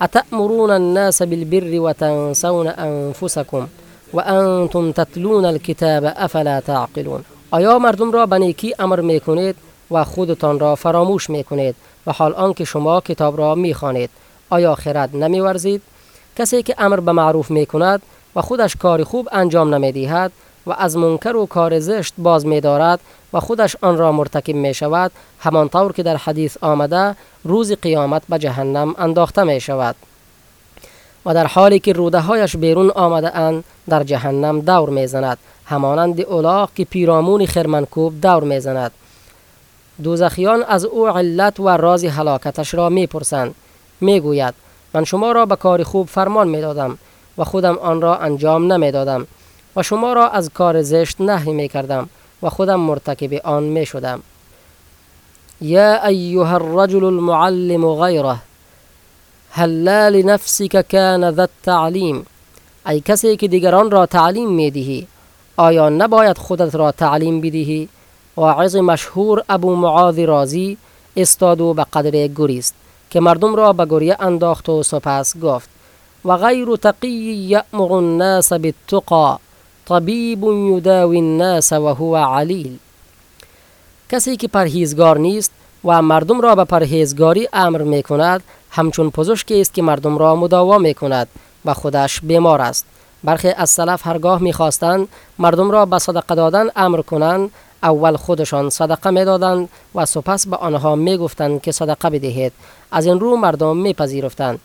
اتأمرون الناس بالبر و تنسون انفسکم و انتم تتلون الكتاب افلا تعقلون. آیا مردم را به نیکی امر می‌کنید و خودتان را فراموش می‌کنید و حال آنکه شما کتاب را می‌خوانید؟ آیا خرد نمیورزید؟ کسی که امر به معروف می‌کند و خودش کار خوب انجام نمی‌دهد و از منکر و کار زشت باز می دارد و خودش آن را مرتکب می شود همانطور که در حدیث آمده روز قیامت به جهنم انداخته می شود و در حالی که روده هایش بیرون آمده اند در جهنم دور می زند همانند اولاغ که پیرامون خرمنکوب دور می زند دوزخیان از او علت و راز هلاکتش را می پرسند می گوید من شما را به کار خوب فرمان می دادم و خودم آن را انجام نمی دادم و شما را از کار زشت نهی می کردم و خودم مرتکب آن می شدم یا ایها الرجل المعلم غیره هلا لنفسك کان ذا التعلیم؟ ای کسی که دیگران را تعلیم می دهی آیا نباید خودت را تعلیم بدهی؟ واعظ مشهور ابو معاذ رازی استاد و به قدر گریست. که مردم را به گریه انداخت و سپس گفت و غیر تقی یأمر الناس بالتقا طبیب یداوی الناس و هو علیل. کسی که پرهیزگار نیست و مردم را به پرهیزگاری امر می کند همچون پزشکی است که مردم را مداوا می کند و خودش بیمار است. برخی از سلف هرگاه می‌خواستند مردم را به صدقه دادن امر کنند اول خودشان صدقه می‌دادند و سپس به آنها می‌گفتند که صدقه بدهید. از این رو مردم میپذیرفتند.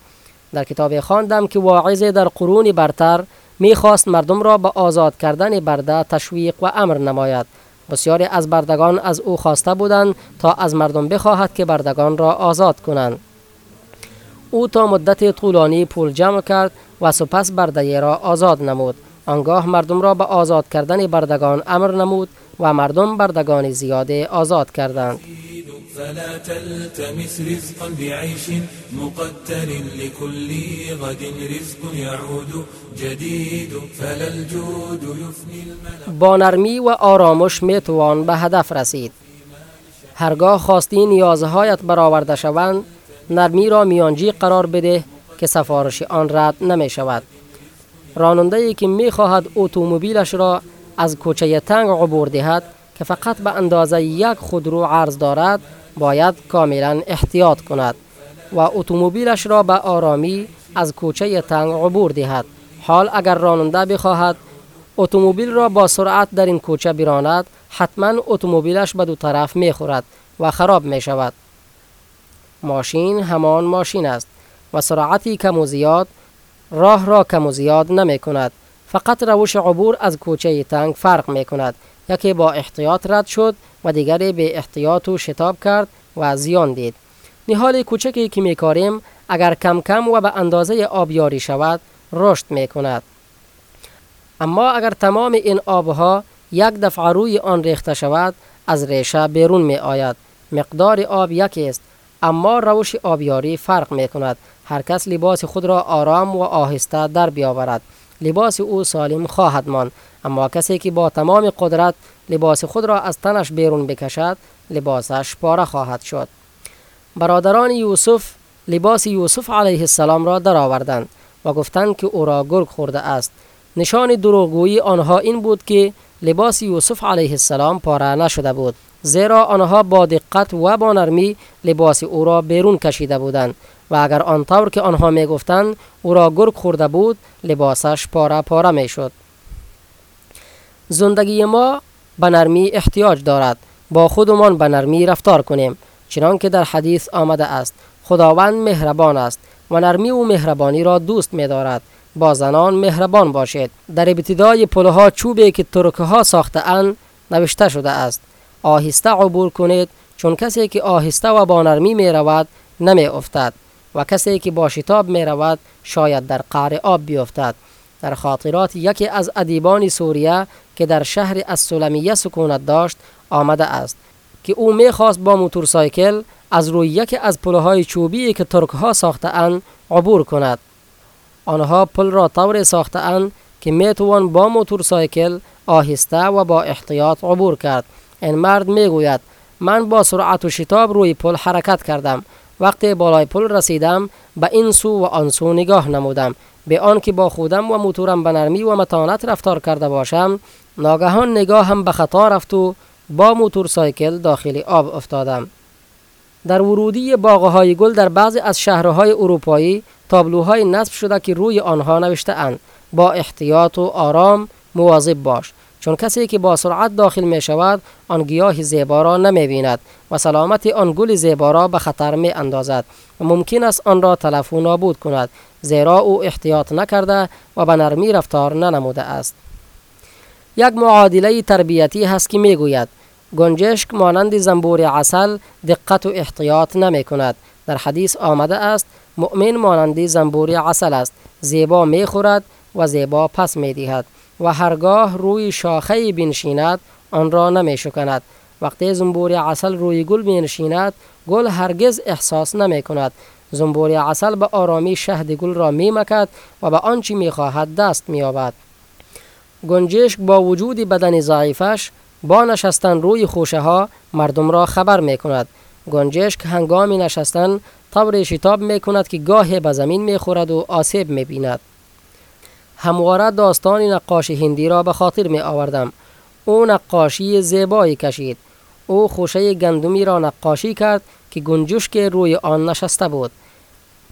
در کتاب خواندم که واعظ در قرون برتر می‌خواست مردم را به آزاد کردن برده تشویق و امر نماید. بسیاری از بردگان از او خواسته بودند تا از مردم بخواهد که بردگان را آزاد کنند. او تا مدت طولانی پول جمع کرد و سپس برده را آزاد نمود. آنگاه مردم را به آزاد کردن بردگان امر نمود و مردم بردگان زیاد آزاد کردند. فلا تلتمس رزقا بعيش مقتر لكل غد رزق يعود جديد فلا الجود يفني با نرمی و آرامش می توان به هدف رسید. هرگاه خواستی نیازهایت برآورده شوند نرمی را میانجی قرار بده که سفارش آن رد نمی شود راننده ای که می خواهد اتومبیلش را از کوچه تنگ عبور دهد که فقط به اندازه یک خودرو عرض دارد باید کاملا احتیاط کند و اتومبیلش را به آرامی از کوچه تنگ عبور دهد. حال اگر راننده بخواهد اتومبیل را با سرعت در این کوچه براند حتما اتومبیلش به دو طرف می خورد و خراب می شود ماشین همان ماشین است و سرعتی کم و زیاد راه را کم و زیاد نمی کند فقط روش عبور از کوچه تنگ فرق می کند یکی با احتیاط رد شد و دیگری به احتیاط و شتاب کرد و زیان دید. نهال کوچکی که می کاریم اگر کم کم و به اندازه آبیاری شود رشد می کند اما اگر تمام این آبها یک دفعه روی آن ریخته شود از ریشه بیرون می آید مقدار آب یکی است اما روش آبیاری فرق می کند هر کس لباس خود را آرام و آهسته در بیاورد. لباس او سالم خواهد ماند. اما کسی که با تمام قدرت لباس خود را از تنش بیرون بکشد لباسش پاره خواهد شد. برادران یوسف لباس یوسف علیه السلام را درآوردند و گفتند که او را گرگ خورده است. نشان دروغگویی آنها این بود که لباس یوسف علیه السلام پاره نشده بود زیرا آنها با دقت و با نرمی لباس او را بیرون کشیده بودند. و اگر آنطور که آنها می گفتند او را گرگ خورده بود لباسش پاره پاره می شد زندگی ما به نرمی احتیاج دارد. با خودمان به نرمی رفتار کنیم چنانکه در حدیث آمده است خداوند مهربان است و نرمی و مهربانی را دوست می دارد با زنان مهربان باشید. در ابتدای پلها چوبی که ترکه ها ساخته اند نوشته شده است آهسته عبور کنید چون کسی که آهسته و با نرمی می رود نمی افتد و کسی که با شتاب می رود شاید در قعر آب بیفتد. در خاطرات یکی از ادیبان سوریه که در شهر السلمیه سکونت داشت آمده است که او می خواست با موتورسایکل از روی یکی از پلهای چوبی که ترک ها ساخته اند عبور کند. آنها پل را طوری ساخته اند که می توان با موتورسایکل آهسته و با احتیاط عبور کرد. این مرد می گوید من با سرعت و شتاب روی پل حرکت کردم. وقتی بالای پل رسیدم به این سو و آن سو نگاه نمودم. بی آنکه با خودم و موتورم به نرمی و متانت رفتار کرده باشم ناگهان نگاهم به خطا رفت و با موتور سایکل داخل آب افتادم. در ورودی باغهای گل در بعضی از شهرهای اروپایی تابلوهای نصب شده که روی آنها نوشته اند با احتیاط و آرام مواظب باش. چون کسی که با سرعت داخل می شود آن گیاه زیبا را نمی بیند و سلامت آن گل زیبا را به خطر می اندازد و ممکن است آن را تلف و نابود کند زیرا او احتیاط نکرده و به نرمی رفتار ننموده است. یک معادله تربیتی هست که می گوید گنجشک مانند زنبور عسل دقت و احتیاط نمی کند در حدیث آمده است مؤمن مانند زنبور عسل است. زیبا می خورد و زیبا پس می دهد و هرگاه روی شاخه بنشیند آن را نمی شکند وقتی زنبور عسل روی گل بنشیند گل هرگز احساس نمی کند زنبور عسل به آرامی شهد گل را می مکد و به آنچه می خواهد دست می یابد گنجشک با وجود بدن ضعیفش با نشستن روی خوشه ها مردم را خبر می کند گنجشک هنگام نشستن طور شتاب می کند که گاه به زمین می خورد و آسیب می بیند همواره داستان نقاش هندی را به خاطر می آوردم. او نقاشی زیبایی کشید. او خوشه گندمی را نقاشی کرد که گنجشک روی آن نشسته بود.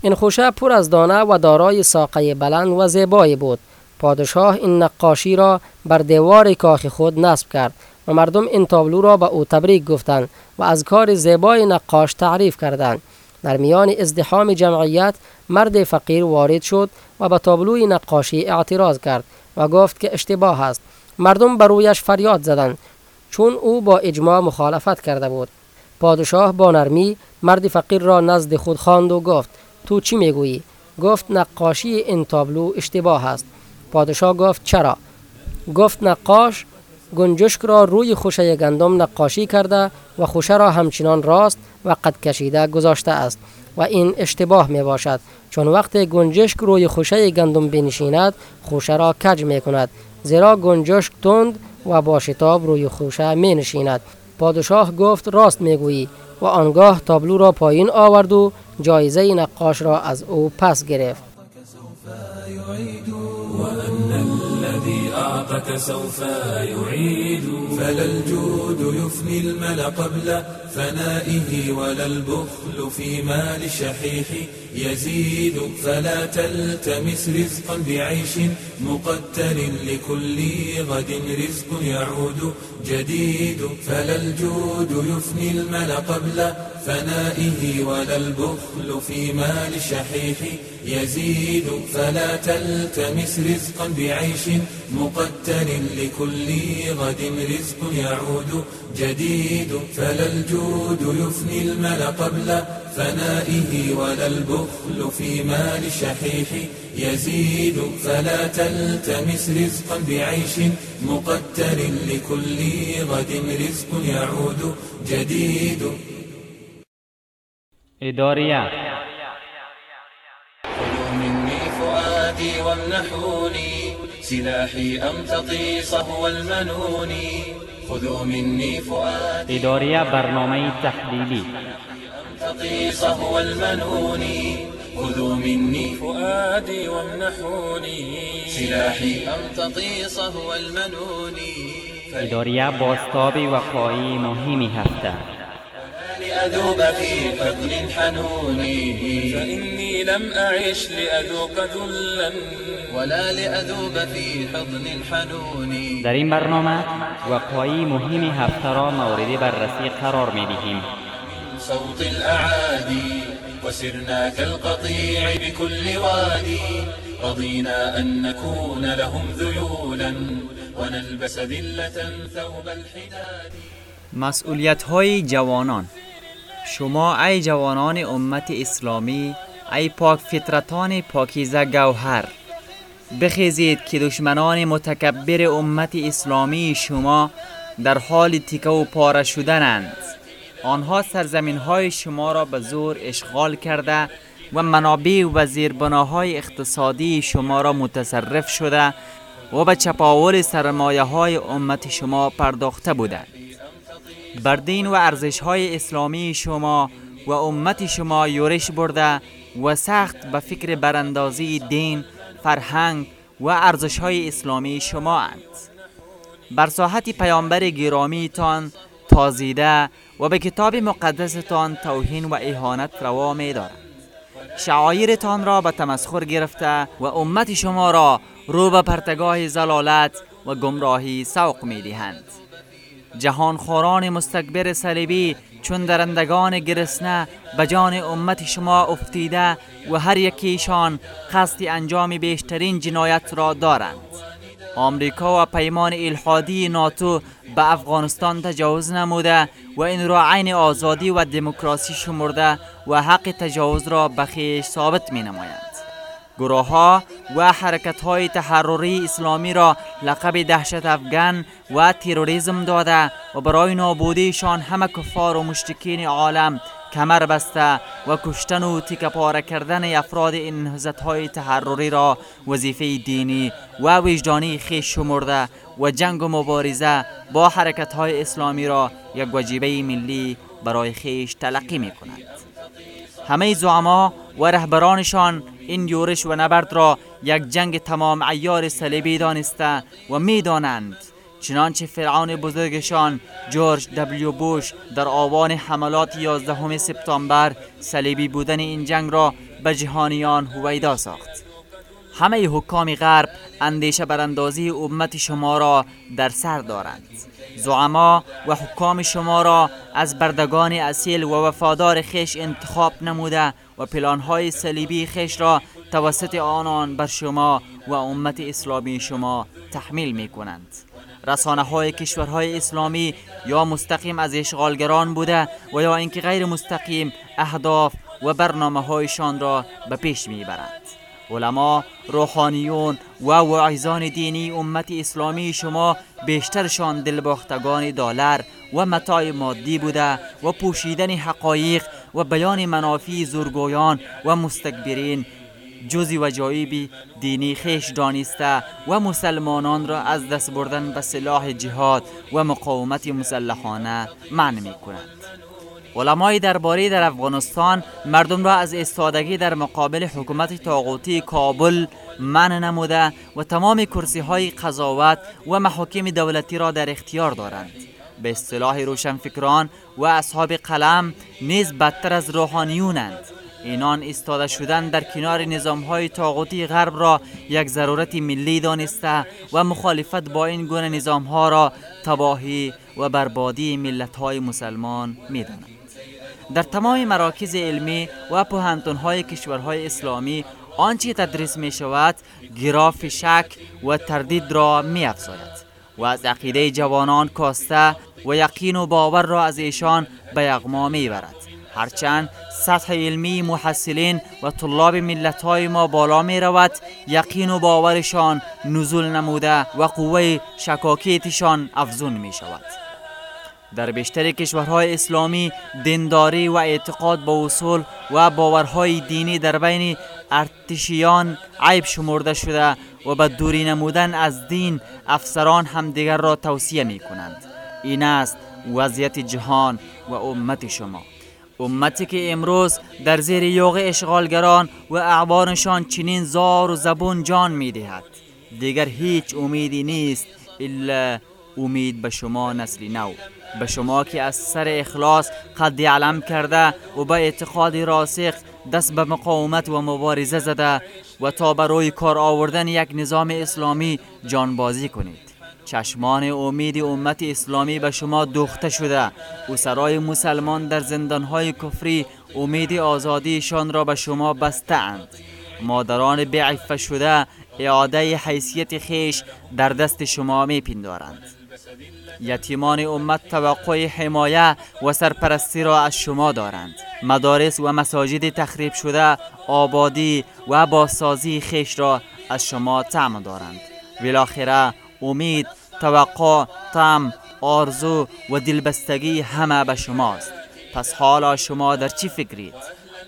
این خوشه پر از دانه و دارای ساقه بلند و زیبایی بود. پادشاه این نقاشی را بر دیوار کاخ خود نصب کرد و مردم این تابلو را به او تبریک گفتند و از کار زیبای نقاش تعریف کردند. در میان ازدحام جمعیت مرد فقیر وارد شد و به تابلوی نقاشی اعتراض کرد و گفت که اشتباه است. مردم بر رویش فریاد زدند چون او با اجماع مخالفت کرده بود. پادشاه با نرمی مرد فقیر را نزد خود خواند و گفت تو چی می‌گویی؟ گفت نقاشی این تابلو اشتباه است. پادشاه گفت چرا؟ گفت نقاش گنجشک را روی خوشه گندم نقاشی کرده و خوشه را همچنان راست و قد کشیده گذاشته است و این اشتباه می باشد چون وقت گنجشک روی خوشه گندم بنشیند خوشه را کج می کند زیرا گنجشک تند و با شتاب روی خوشه می نشیند پادشاه گفت راست می گویی و آنگاه تابلو را پایین آورد و جایزه نقاش را از او پس گرفت. يزيد فلا تلتمس رزقا بعيش مقتل لكل غد رزق يعود جديد. فلا الجود يفني المل قبل فنائه ولا البخل في مال الشحيح يزيد فلا تلتمس رزقا بعيش مقتل لكل غد رزق يعود جديد. فلا الجود يفني المل قبل فنائه ولا البخل في مال الشحيح يزيد فلا تلتمس رزقا بعيش مقتل لكل غد رزق يعود جديد. إدارية خذوا مني فؤادي وامنحوني سلاحي أمتطي صهو المنون خذوا مني فؤادي إدارية برنامه تحليلي أمتطي صهو المنون خذوا مني فؤادي وامنحوني. سلاحي أمتطي صهو المنون إدارية باستابي وقائي مهمي هفته. لأذوب في حضن حنوني فإني لم أعش لأذوق ذلا. ولا لأذوب في حضن حنوني در این برنامه وقایع مهمی هفته را مورد بررسی قرار می دهیم صوت الأعادي وسرنا كالقطيع بكل وادي. رضينا أن نكون لهم ذيولا ونلبس ذلة ثوب الحداد. مسئولیت های جوانان. شما ای جوانان امت اسلامی ای پاک فطرتان پاکیزه گوهر. بخیزید که دشمنان متکبر امت اسلامی شما در حال تیکه و پاره شدنند آنها سرزمین های شما را به زور اشغال کرده و منابع و زیربناهای اقتصادی شما را متصرف شده و به چپاول سرمایه های امت شما پرداخته بودند بر دین و ارزش های اسلامی شما و امت شما یورش برده و سخت به فکر براندازی دین، فرهنگ و ارزش های اسلامی شما اند. بر ساحت پیامبر گرامی تان تازیده و به کتاب مقدستان توهین و اهانت روا می دارد. شعایرتان را به تمسخر گرفته و امت شما را رو به پرتگاه زلالت و گمراهی سوق می دهند جهانخوران مستکبر صلیبی چون درندگان گرسنه به جان امت شما افتیده و هر یکیشان قصد انجام بیشترین جنایت را دارند آمریکا و پیمان الحادی ناتو به افغانستان تجاوز نموده و این را عین آزادی و دموکراسی شمرده و حق تجاوز را به خیش ثابت می نمایند گروه ها و حرکت های تحرری اسلامی را لقب دهشت افغان و تروریسم داده و برای نابودیشان همه کفار و مشتکین عالم کمر بسته و کشتن و پاره کردن افراد این های تحرری را وظیفه دینی و وجدانی خیش شمرده و جنگ و مبارزه با حرکت های اسلامی را یک وجیبه ملی برای خیش تلقی می کند. همه زعما و رهبرانشان این یورش و نبرد را یک جنگ تمام عیار صلیبی دانسته و می‌دانند چنانچه فرعون بزرگشان جورج دبلیو بوش در آوان حملات 11 سپتامبر صلیبی بودن این جنگ را به جهانیان هویدا ساخت. همه حکام غرب اندیشه براندازی امت شما را در سر دارند. زعما و حکام شما را از بردگان اصیل و وفادار خیش انتخاب نموده و پلانهای صلیبی خیش را توسط آنان بر شما و امت اسلامی شما تحمیل می کنند رسانه های کشورهای اسلامی یا مستقیم از اشغالگران بوده و یا اینکه غیر مستقیم اهداف و برنامه هایشان را به پیش می‌برند. علما روحانیون و واعظان دینی امت اسلامی شما بیشترشان دلباختگان دلار و متاع مادی بوده و پوشیدن حقایق و بیان منافی زورگویان و مستکبرین جزی و دینی خیش دانسته و مسلمانان را از دست بردن به سلاح جهاد و مقاومت مسلحانه منع می کنند. علمای درباره در افغانستان مردم را از استادگی در مقابل حکومت طاغوتی کابل منع نموده و تمام کرسی های قضاوت و محاکم دولتی را در اختیار دارند. به اصطلاح روشنفکران و اصحاب قلم نیز بدتر از روحانیونند. اینان استاده شدن در کنار نظام های طاغوتی غرب را یک ضرورت ملی دانسته و مخالفت با این گونه نظام ها را تباهی و بربادی ملت های مسلمان می دانند. در تمام مراکز علمی و پوهنتون های کشورهای اسلامی آنچه تدریس می شود گراف شک و تردید را می افزاید و از عقیده جوانان کاسته و یقین و باور را از ایشان به یغما می برد هرچند سطح علمی محصلین و طلاب ملت های ما بالا می رود یقین و باورشان نزول نموده و قوه شکاکیتشان افزون می شود در بیشتر کشورهای اسلامی دینداری و اعتقاد به اصول و باورهای دینی در بین ارتشیان عیب شمرده شده و به دوری نمودن از دین افسران همدیگر را توصیه می کنند این است وضعیت جهان و امت شما. امتی که امروز در زیر یوغ اشغالگران و اعوانشان چنین زار و زبون جان می دهد دیگر هیچ امیدی نیست الا امید به شما نسل نو به شما که از سر اخلاص قد علم کرده و به اعتقاد راسخ دست به مقاومت و مبارزه زده و تا برای کار آوردن یک نظام اسلامی جانبازی کنید چشمان امید امت اسلامی به شما دوخته شده. و سرای مسلمان در زندانهای کفری امید آزادیشان را به شما بستند مادران بعفه شده اعاده حیثیت خیش در دست شما می پندارند یتیمان امت توقع حمایه و سرپرستی را از شما دارند. مدارس و مساجد تخریب شده آبادی و بازسازی خیش را از شما تعم دارند. بالاخره امید توقع تم آرزو و دلبستگی همه به شماست. پس حالا شما در چی فکرید؟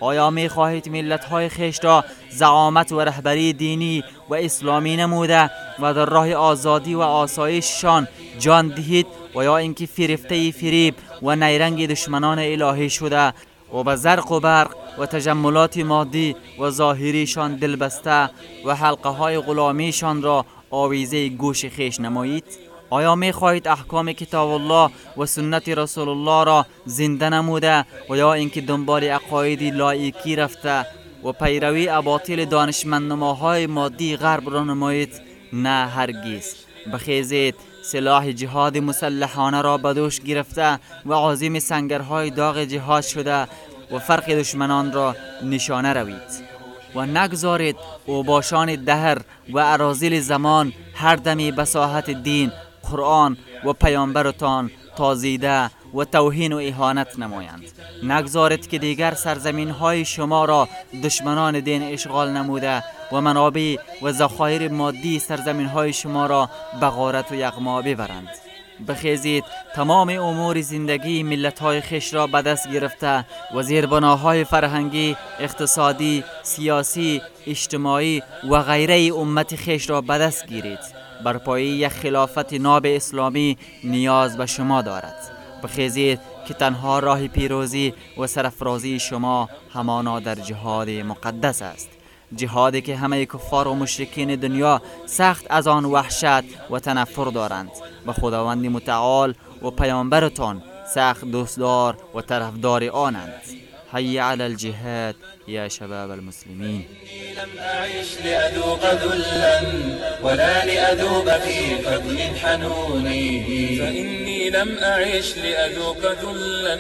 آیا می خواهید ملت های خیش را زعامت و رهبری دینی و اسلامی نموده و در راه آزادی و آسایششان جان دهید و یا اینکه فریفته فریب و نیرنگ دشمنان الهی شده و به زرق و برق و تجملات مادی و ظاهریشان دلبسته و حلقه های غلامیشان را آویزه گوش خیش نمایید. آیا می خواهید احکام کتاب الله و سنت رسول الله را زنده نموده و یا اینکه دنبال عقاید لایکی رفته و پیروی اباطیل دانشمندنماهای مادی غرب را نمایید؟ نه هرگز. بخیزید. سلاح جهاد مسلحانه را به دوش گرفته و عظیم سنگرهای داغ جهاد شده و فرق دشمنان را نشانه روید. و نگذارید اوباشان دهر و ارازل زمان هر دمی بساحت دین قرآن و پیامبرتان تازیده و توهین و اهانت نمایند. نگذارید که دیگر سرزمین های شما را دشمنان دین اشغال نموده و منابع و ذخایر مادی سرزمین های شما را به غارت و یغما ببرند. بخیزید. تمام امور زندگی ملت های خش را به دست گرفته. و زیربناهای فرهنگی، اقتصادی، سیاسی، اجتماعی و غیره امت خش را به دست گیرید. برپایی یک خلافت ناب اسلامی نیاز به شما دارد. بخیزید که تنها راه پیروزی و سرفرازی شما همانا در جهاد مقدس است. جهادی که همه کفار و مشرکین دنیا سخت از آن وحشت و تنفر دارند. و خداوند متعال و پیامبرتان سخت دوستدار و طرفدار آنند. حي على الجهاد يا شباب المسلمين لم أعش لأذوق ذلا ولا لأذوب في حضن حنوني فإني لم أعش لأذوق ذلا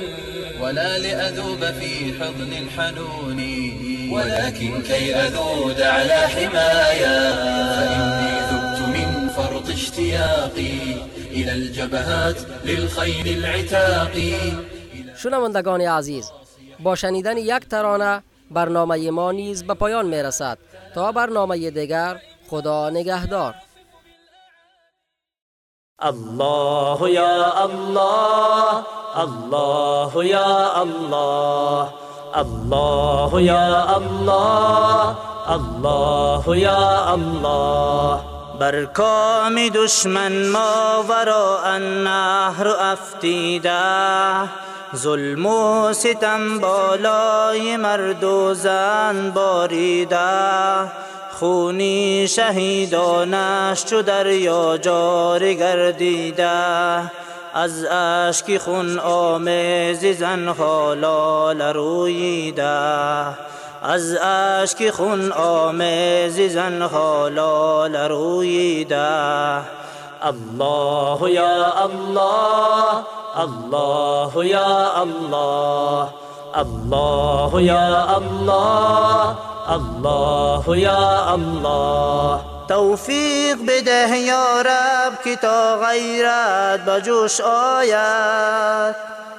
ولا لأذوب في حضن حنوني ولكن كي أذود على حمايا فإني ذبت من فرط اشتياقي إلى الجبهات للخيل العتاق شنوندگان عزیز؟ با شنیدن یک ترانه برنامه ما نیز به پایان می رسد تا برنامه دیگر خدا نگهدار. الله يا الله الله يا الله. الله يا الله الله يا الله بر کام دشمن ما وراء النهر افتیده ظلم و ستم بالای مرد و زن باریده خونی شهیدانش چو دریا جاری گردیده از اشک خون آمیز زنها لال رویده از اشک خون آمیز زنها لال رویده الله یا الله الله يا الله الله يا الله الله يا الله. توفیق بده یا رب که تا غیرت بجوش آید.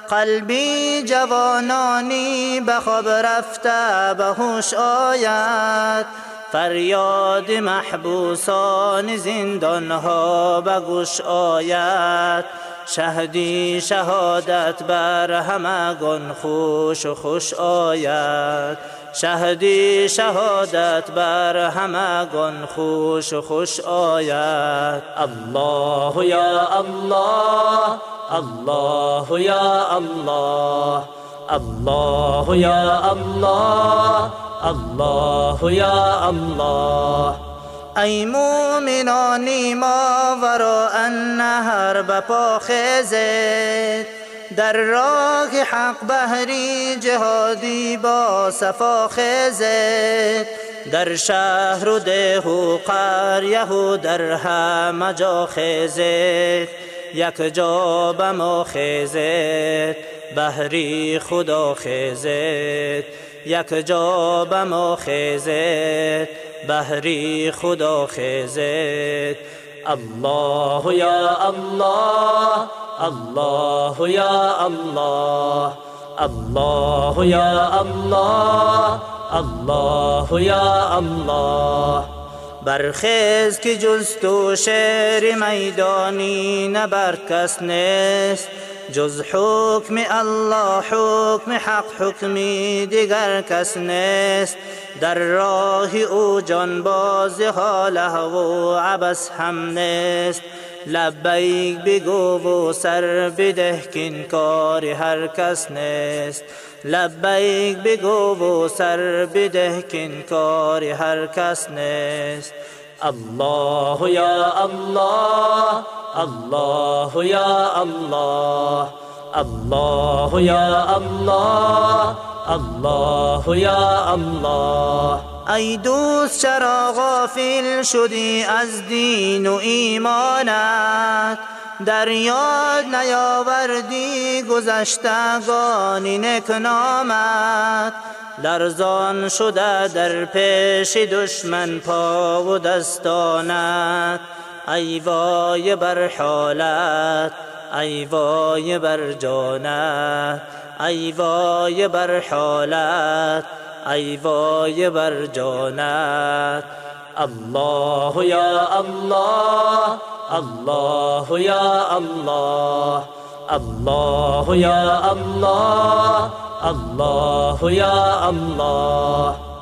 قلبی جوانانی به خواب رفته به هوش آید. فریاد محبوسان زندان ها به گوش آید. شهدی شهادت بر همگان خوش و خوش آید. شهدی شهادت بر همگان خوش و خوش آید. الله یا الله الله یا الله الله یا الله الله یا الله. ای مومنانی ما ورا النهر بپا خیزید در راه حق بهری جهادی با صفا خیزید در شهر و ده و قریه و در همه جا خیزید یک جا به ما خیزید بهری خدا خیزید یک جا به ما خیزید بهری خدا خیزید الله یا الله الله یا الله الله یا الله الله یا الله. برخیز که جز تو شعر میدانی نبر کس نیست. جز حکم الله حکم حق حکمی دیگر کس نیست. در راه او جان باز حاله و عبس هم نیست. لبیک بگو و سر بده کین کار هر کس نیست. لبیک بگو و سر بده کین کار هر کس نیست. الله یا الله الله یا الله الله یا الله الله یا الله ای دوست چرا غافل شدی از دین و ایمانت در یاد نیاوردی گذشتگانی نکنامت لرزان شده در پیش دشمن پا و دستانت. ای وای بر حالت ای وای بر جانت. ای وای بر حالت ای وای بر جانت. الله یا الله الله یا الله. الله یا الله الله یا الله.